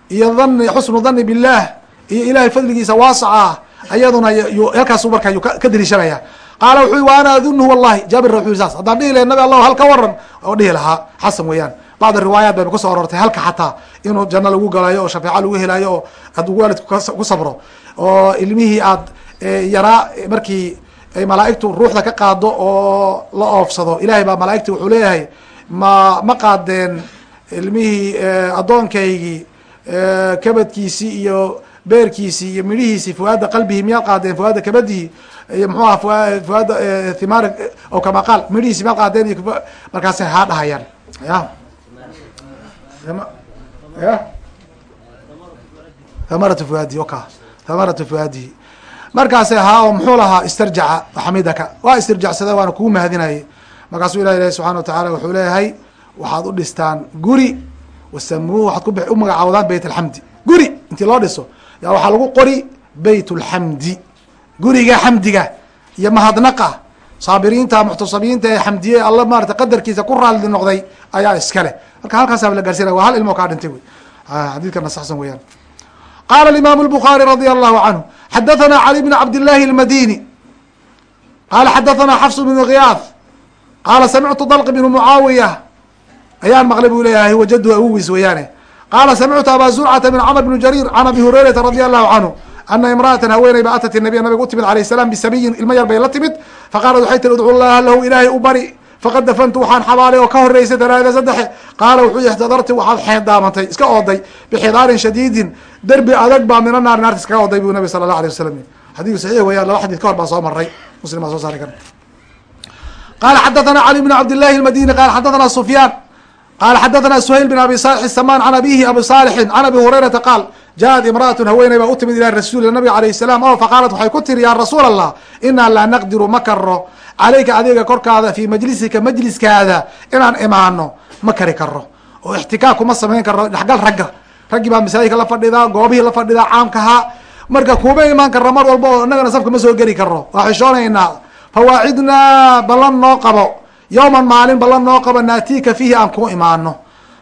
iyo dani xusnu dani billaah iyo ilahay fadligiisa waasaca ayaduna halkaasu marka ka deliishanaya qaala wuxuu wa ana adunuhu wallahi. Jaabir wuxuu saas. Haddaan dhihi lahay nabi allah hal waran? Oo dhihi lahaa xasan weeyaan. Bacd riwaayaat bayba ku soo arortay halka xataa inuu janno lagu galayo oo shafeeco lagu helayo oo hadduu waalidku ku sabro oo ilmihii aad yaraa markii ay malaaigtu ruuxda ka qaado oo la oofsado. Ilahay baa malaaigti wuxuu leeyahay ma ma qaadeen ilmihii addoonkaygii kabadkiisii iyo beerkiisii iyo midhihiisii fuaada qalbihi miyaad qaadeen fuaada kabadihi iyo mxuu aha fuaada himaar o kama qaal midhihiisi miyaad qaadeen iyo markaasay haa dhahayaan. Ya. Ya. Hamaratu fuaadihi oka hamaratu fuaadihi markaasay haa oo muxuu lahaa istarjaca xamidaka waa istirjacsada waana kugu mahadinayay. Markaasuu ilah ilahi subxana wa tacaala wuxuu leeyahay waxaad u dhistaan guri wasamuu waxaad ku magacaawdaan beyt alxamdi guri intii loo dhiso yaa waxaa lagu qori beyt lxamdi guriga xamdiga iyo mahadnaqa saabiriinta muxtasabiinta ee xamdiyey alla maarata qadarkiisa ku raalli noqday ayaa iska leh. Marka halkaasaaba la gaarsiinaya waa hal ilmoo kaa dhintay wey xadiidkana saxsan weeyaan qala imam الbخarي radي الlahu canhu xadaثna cali bn cabd الlahi الmadini qala xadaثna xfs bn غiyاth qaala samictu dlq bn mucaawiya ayaan maqlay buu leeyahay wajadhu awogiis weeyaane qaala samictu aba zurcata min cmr bn jarir can abi hurayrata radi allahu canhu ana imra'atan haweeney ba atat nabiy nabiga u timid alayh salam bisabiyin ilmo yar bay la timid faqaalat waxay tiri udcu llaha lahu ilaahay u bari faqad dafantu waxaan xabaalay oo ka horeysay daraada saddexe. Qaala wuxuu ixtadarti waxaad xeedaamantay iska ooday bixidaarin shadiidin. Derbi adag baa mina naar naarta iskaga oday bu nabi sala allah alay wasalam xadiku saxiix weeyaan laba xadid ka hor baa soo maray muslim baa soo saari kara qala xadathana cali bn cabd llahi almadini qala xadathana sufyaan qala xadathana suhayl bin abi salix samaan can abihi abi salixin can abi hurayrata qaal jaaءat imra'atun haweeney baa u timid ila rasuuli nabiga alayh salaam o faqaalat waxay ku tiri ya rasuul allah inaa laa naqdiru ma karo calayka adiga korkaada fii majlisika majliskaada inaan imaano ma kari karo oo ixtikaak kuma samayn karo dhexgal ragga raggii baa masaajidka la fadhidaa goobihii la fadhidaa caamkahaa marka kuma imaan karno mar walba oo inagana safka ma soo geli karo waa xishoonaynaa fawaacidnaa ballan noo qabo yowman maalin ballan noo qabo naatiika fiihi aan ku imaano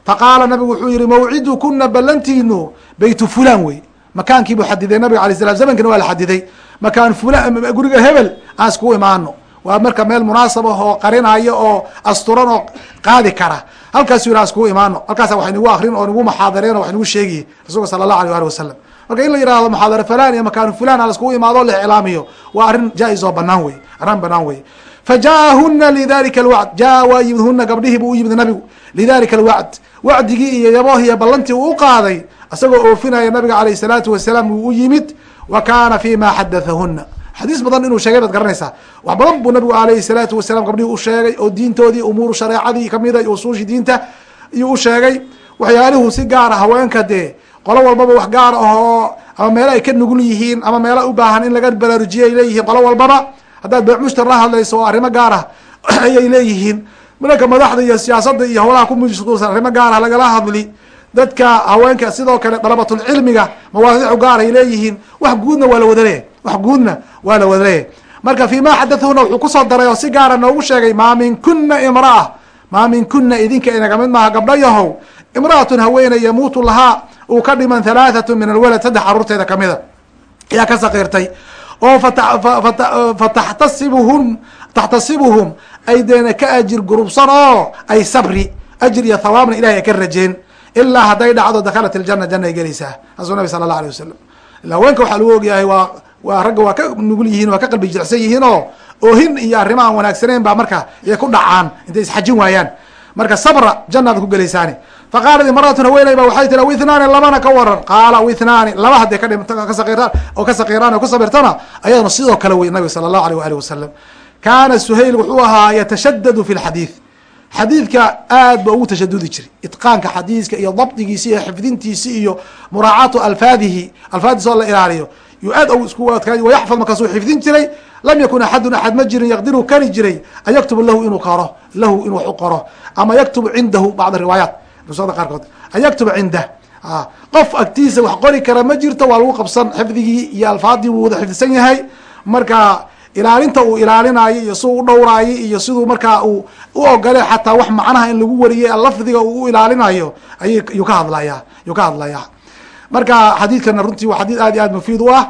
faqaala nabigu wuxuu yihi mawcidukuna ballantiinu baytu fulan wey. Makaankii buu xadiday nabiga alay slam zamankina waa la xadiday makaan fulan guriga hebel aan iskugu imaano waa marka meel munaasab ah oo qarinayo oo asturan oo qaadi kara. Halkaasu yidhi aan iskugu imaano halkaasa wax nagu akrin oo nagu muxaadareen o wax nagu sheegiye rasuulka sala allahu alيh ali wasalam marka in la yihahdo muxaadara fulan iyo makaanu fulan aan iskugu imaado la iclaamiyo. Waa arrin jaa-is oo banaan wey arrin banaan wey fajaahuna lidalika alwacd jaa waa yimid huna gabdhihii buu u yimid nabigu lidalika alwacd wacdigii iyo yabooh iyo ballantii uu u qaaday isagoo oofinaya nabiga alayh salaatu wasalaam uu u yimid wa kana fi ma xadathahuna xadiis badan inuu sheegay baad garanaysaa wax badan buu nabigu alayhi salaatu wasalam gabdhihii u sheegay oo diintoodii umuuru shareecadii kamida iyo usuushii diinta iyuu u sheegay waxyaalihuu si gaara haweenka dee qolo walbaba wax gaar ah oo ama meelo ay ka nugul yihiin ama meelo u baahan in laga baraarujiye ay leeyihiin qolo walbaba haddaad beecmushtar la hadlayso oo arrimo gaar ah <clears throat> ayay leeyihiin. Marka madaxda iyo siyaasadda iyo howlaha ku mashquulsan arrimo gaar ah lagala hadli dadka haweenka sidoo kale dalabatulcilmiga mawaadicu gaar ay leeyihiin. Wax guudna waa la wada leeyahy wax guudna waa la wada leeyahy marka fi ma xadathuna wuxuu ku soo daray oo si gaara noogu sheegay maa min kuna imraa maa min kuna idinka inaga mid maaha gabdho yahow. Imra'atun haweeney yamuutu lahaa uu ka dhiman halaathatu min alwalad saddex caruurteeda kamida ayaa ka sakiirtay oo fataxtasibuhum taxtasibuhum ay deena ka ajir gurubsan ay sabri ajir iyo thawaabna ilahay ay ka rajeen. Ilaa hadday dhacdo dakhalat iljana jana ay gelaysaa. Saasuu nabi sala allah alay wasalam ila haweenka waxaa lagu ogyahay waa waa ragga waa ka nugul yihiin waa ka qalbi jecsan yihiin oo oohin iyo arrimo aan baa marka yay ku dhacaan. Intay isxajin waayaan. Marka sabra janaad ku gelaysaani faqaalat imraatun haweeney ba waxay tiri withnaani labana ka waran qaala withnaani laba hadday ka dhimto ka sakiiraan oo ka sakiiraan oo ku sabirtana ayadana sidoo kale wey nabiga sala allahu alيh waali wasalam kaana suhayl wuxuu ahaa yatashadadu fi lxadiid xadiidka aad ba ugu tashadudi jiray itqaanka xadiiska iyo dabdigiisi iyo xifdintiisi iyo muraacaatu alfaadihi alfaadiis oo la ilaaliyo yuu aad isku adkaay wayaxfad markaasuu xifdin jiray lam yakun axadun axad ma jirin yaqdiru kari jiray an yaktuba lahu inuu qoro lahu in wax u qoro ama yaktubu cindahu bacd riwaayaat nusuada qaarkood. An yaktuba cindah qof agtiisa wax qori kara ma jirto waa lagu qabsan xifdigii iyo alfaadii wuu wada xifdisan yahay. Marka ilaalinta uu ilaalinayo iyo siduu u dhowraayo iyo siduu markaa uu u ogole xataa wax macnaha in lagu wariyey lafdiga uu u ilaalinayo ay yuu ka hadlaya yuu ka hadlaya marka xadiidkana runtii waa xadiid aad iyo aad mufiid u ah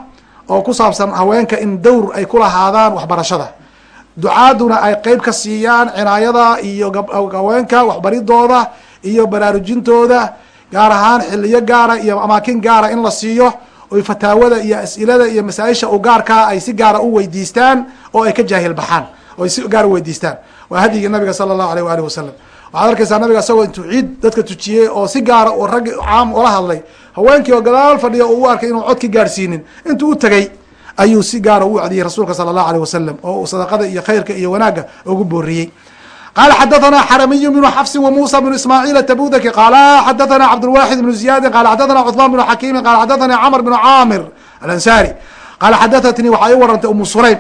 oo ku saabsan haweenka in dowr ay kulahaadaan waxbarashada. Ducaaduna ay qeyb ka siiyaan cinaayada iyo haweenka waxbaridooda iyo baraarujintooda gaar ahaan xiliyo gaara iyo amaakin gaara in la siiyo oy fataawada iyo as-ilada iyo masaa-isha u gaarkaa ay si gaara u weydiistaan oo ay ka jaahil baxaan oo ay si gaar u weydiistaan. Waa hadyigii nabiga sala allahu aleyh waali wasalam waxaad arkaysaa nabiga isagoo intuu ciid dadka tujiyey oo si gaara oo raggi caam ula hadlay haweenkii oo gadaal fadhiya oo u arkay inuu cod ka gaarsiinin intuu u tegey ayuu si gaara u wacdiyey rasuulka sala allahu aleyh wasalam oo uu sadaqada iyo khayrka iyo wanaagga ugu booriyey qala xadathana xaramiy bnu xafsi wmusa bnu ismaaciil atabudaki qala xadathana cabdulwaxid bnu ziyadin qala xadathana cثman bnu xakimin qala xadathani camr bnu camir alansari qala xadahatnii waxaa ii warantay umu sulaym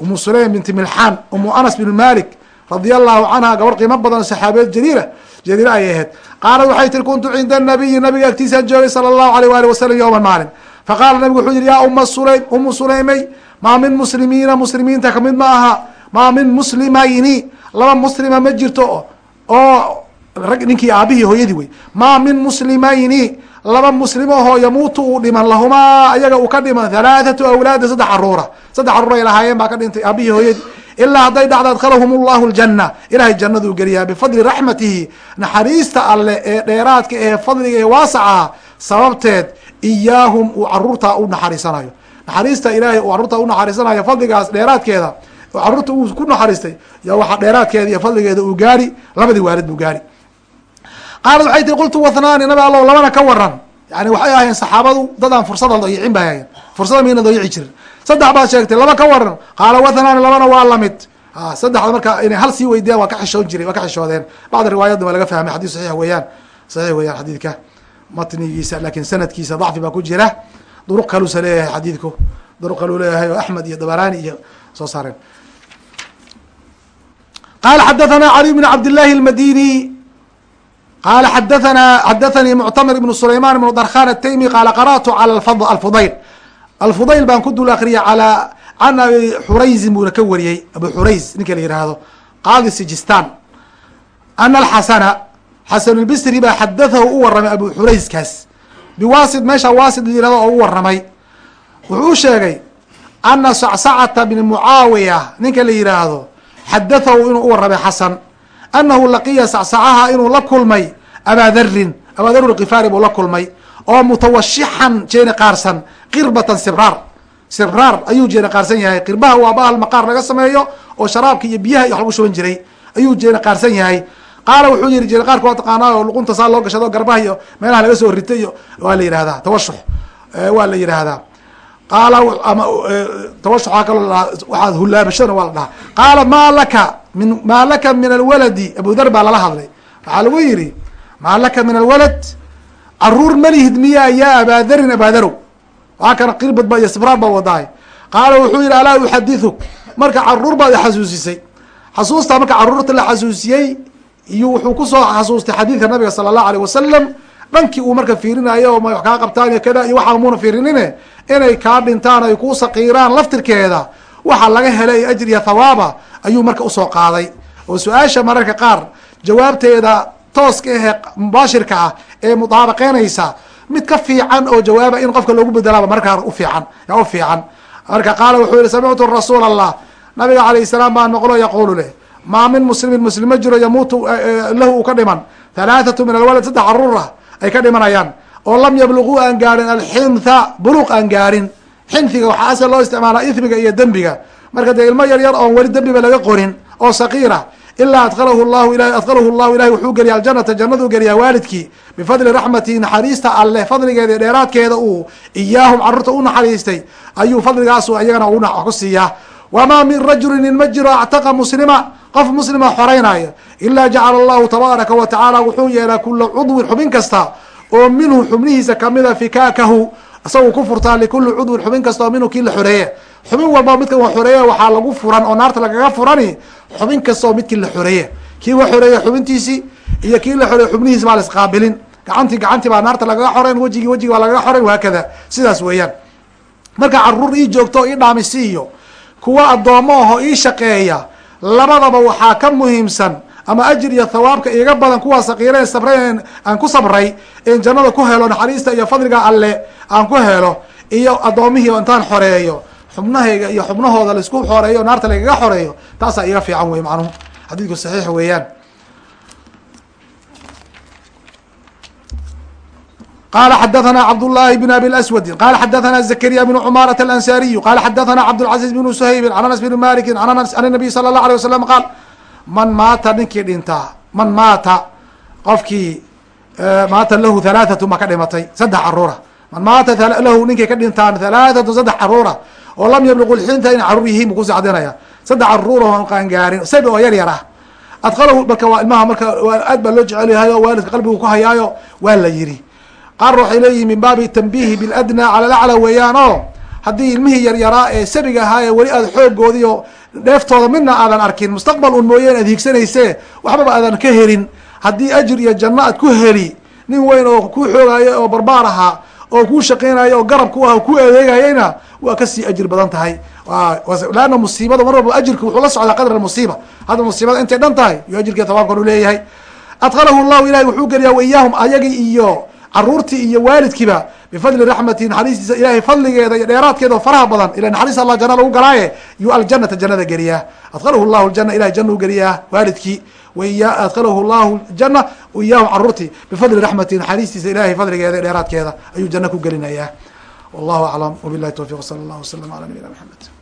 umu sulaym binti milxaan umu anas bn malik radia allahu canha gabar qiimo badan saxaabiyeed jaliila jaliila ayay ahayd qaalat waxay tiri kuntu cinda nabiyi nabiga agtiisaan joogay sala allahu aleyh wali wasalam yowman maalin faqala nabigu wuxuu yihi ya uma sulaym umu sulaymey maa min muslimiina muslimiinta ka mid ma aha maa min muslimayni laba muslima ma jirto oo rag ninkii aabihii hooyadii wey. Maa min muslimayni laba muslimahoo yamuutu uu dhiman lahumaa ayaga uu ka dhiman halaathatu awlaadi saddex caruura saddex carruur ay lahaayeen baa ka dhintay aabihii hooyadii. Ilaa hadday dhacdo adkhalahum llahu ljana ilahay jannaduu geliyaa bifadli raxmatihi naxariista alle ee dheeraadka ee fadliga ee waasaca sababteed iyaahum uu caruurtaa u naxariisanayo naxariista ilaahay uu caruurtaa unaxariisanayo fadligaas dheeraadkeeda oo carruurta uu ku naxariistay. Ya waxaa dheeraadkeeda iyo fadligeeda uu gaari labadii waalid buu gaari. Qaalat waxay tii qultu wathnaani nabi allow labana ka waran yani waxay ahayen saxaabadu dadaan fursada dayicin bay ahayen fursada mayna dayici jirin saddex baad sheegtay laba ka waran qaala wathnaani labana waa la mid saddexda marka inay hal sii weydiyaan waa ka xishoon jiray waa ka xishoodeen. Bacd riwaayadna waa laga fahmay xadis saxiix weeyaan. Saxiix weeyaan xadiidka. Matnigiisa laakiin sanadkiisa dacfi baa ku jira. Duruq kaluusa leeyahay xadiidku. Duruq kaluu leeyahay oo axmed iyo dabarani iyo soo saareen qala xadathana cali bn cabd llahi اlmadini qala xadathana xadathanii muctamir ibn sulayman ibn darkhan ataymi qaala qara'tu calى alfudayl alfudayl baan ku dul akriyay calى can abi xurayzin buuna ka wariyey abu xurays ninka la yihahdo qaadi sijistan ana alxasana xasanulbisri baa xadathahu u waramay abu xurayskaas biwasid meesha wasid la yihahdo oo u waramay wuxuu u sheegay ana sacsacata bn mucaawiya ninka la yihaahdo xadathahu inuu u waramay xasan anahu laqiya sacsacaha inuu la kulmay abaadarin abaadar lkifaari buu la kulmay oo mutawashixan jeeni qaarsan qirbatan sibraar. Sibraar ayuu jeeni qaarsan yahay. Qirbaha waa bahal maqaar laga sameeyo oo sharaabka iyo biyaha iyo wax lagu shuban jiray. Ayuu jeeni qaarsan yahay. Qaala wuxuu yihi jeeni qaarka waa taqaanaa oo luqunta saa loo gashado garbaha iyo meelaha laga soo rita iyo waa la yihahdaa tawashux waa la yihahdaa qaala waxaad hulaabashadana waa la dhahaa. Qaala maa laka min maa laka min alwaladi? Abu dar baa lala hadlay. Waxaa lagu yihi maa laka min alwalad? Caruur malihid miyaa yaa abaadarin abaadarow waa kana qirbad ba iyo sibraar baa wadaay. Qaala wuxuu yihi alaa uxadithuk marka carruur baad ixasuusisay xasuustaa marka carruurta la xasuusiyey iyo wuxuu ku soo xasuustay xadiidka nabiga sala allahu aleyh wasalam dhankii uu marka fiirinayo oo ma wax kaa qabtaan iyo kada iyo waxaa muuna fiirinine inay kaa dhintaan ay kuu saqiiraan laftirkeeda waxa laga helay ajr iyo thawaaba ayuu marka u soo qaaday. Oo su'aasha mararka qaar jawaabteeda tooska ahee mubaashirka ah ee mudaabaqeynaysa mid ka fiican oo jawaaba in qofka loogu bedelaaba markaa ufiican yaa u fiican. Marka qaala wuxuu yihi samictu rasuul allah nabiga alayh salaam baa noqlo yaqulu leh maa min muslimin muslim jiro yamuutu lahu uu ka dhiman. Halaathatu min alwalad saddex caruura ay ka dhimanayaan oo lam yabluguu aan gaarin alxintha buluq aan gaarin. Xinhiga waxaa asal loo isticmaalaa ithmiga iyo dembiga. Marka dee ilmo yar yar oon weli dembiba laga qorin oo saqiira ilaa adkalahu llahu ilahi adkalahu llahu ilahi wuxuu geliya aljanata jannaduu geliyaa waalidkii. Bifadli raxmatihi naxariista alleh fadligeeda dheeraadkeeda uu iyaahum carruurta u naxariistay ayuu fadligaasu iyagana wax ku siiyaa. Wamaa min rajulin in ma jiro actaqa muslima qof muslima xoreynaayo. Ilaa jacala allahu tabaaraka wa tacaala wuxuu yeelaa kula cudwin xubin kasta oo minhu xubnihiisa kamida fikaakahu isagu ku furtaa likuli cudwin xubin kasta oo minhu kii la xoreeye xubin walba midkan wa xoreeye waxaa lagu furan oo naarta lagaga furani xubin kasta oo midkii la xoreeye kii wa xoreeye xubintiisii iyo kii la xoreeye xubnihiisi baa la isqaabilin. Gacantii gacantii baa naarta lagaga xoreyn wejigii wejigi baa lagaga xoreyn wahaakada sidaas weeyaan. Marka carruur ii joogto ii dhaamisi iyo kuwa addoomo aho ii shaqeeya labadaba waxaa ka muhiimsan ama ajir iyo thawaabka iga badan kuwaa saqiireen sabreen aan ku sabray in jannada ku helo naxariista iyo fadliga alle aan ku helo iyo addoomihii intaan xoreeyo xubnahayga iyo xubnahooda laisku xoreeyo naarta lagaga xoreeyo taasaa iga fiican wey macnuhu xadiidku saxiix weeyaan qala xadathana cabdالlahi bn abi aswadi qala xadathana zakariya bn cmaaraة alansariyu qala xadathana cabdاlcaziz bn shaybi an anas bn maliki an nabiy sala اlahu alيه wasalam qaal man maata ninkii dhintaa man maata qofkii maata lahu halaathatu ma ka dhimatay saddex caruura. Man maata lahu ninkay ka dhintaan halaathatu saddex caruura oo lam yabluqu lxinta in carruur yihiin buu kusi cadinaya saddex carruur oo qaangaarin sabi oo yar yar ah adkalahu marka waa ilmaha marka aad baa loo jecel yahay waalidka qalbigu ku hayaayo waa la yiri qaar waxay leeyihiin min baabi tanbihi biladnaa cala alacla weeyaan haddii ilmihii yaryaraa ee sabiga ahaa ee weli aad xoogoodii oo dheeftooda midna aadan arkin. Mustaqbal un mooyeen aad waxbaba aadan ka helin. Haddii ajir iyo janno aad ku heli nin weyn oo kuu xoogaayo oo barbaar ahaa oo kuu shaqeynayo oo garab ku ah oo ku adeegayayna waa ka sii ajir badan tahay. Leanna musiibada mar walba ajirka wuxuu la socdaa qadra musiiba. Hadda musiibada intay dhan tahay iyo ajirkiiya tabaabkan u leeyahay. Adkalahu llahu ilahi wuxuu geliyaa waiyaahum ayagii iyo caruurtii iyo waalidkiiba bifadli raxmati naxariistiisa ilahay fadligeeda iyo dheeraadkeeda oo faraha badan ila naxariis allah jana lagu galaaye yu aljanata jannada geliyaa adkalahu llahu ljana ilahay jana u geliyaa waalidkii. Adkalahu llahu jana iyaahum caruurtii. Bifadli raxmati naxariistiisa ilahay fadligeeda iyo dheeraadkeeda ayuu janno ku gelinayaa. Wallahu aclam wabilahi towfiq wsala allah wasalam ala nabiyina maxamed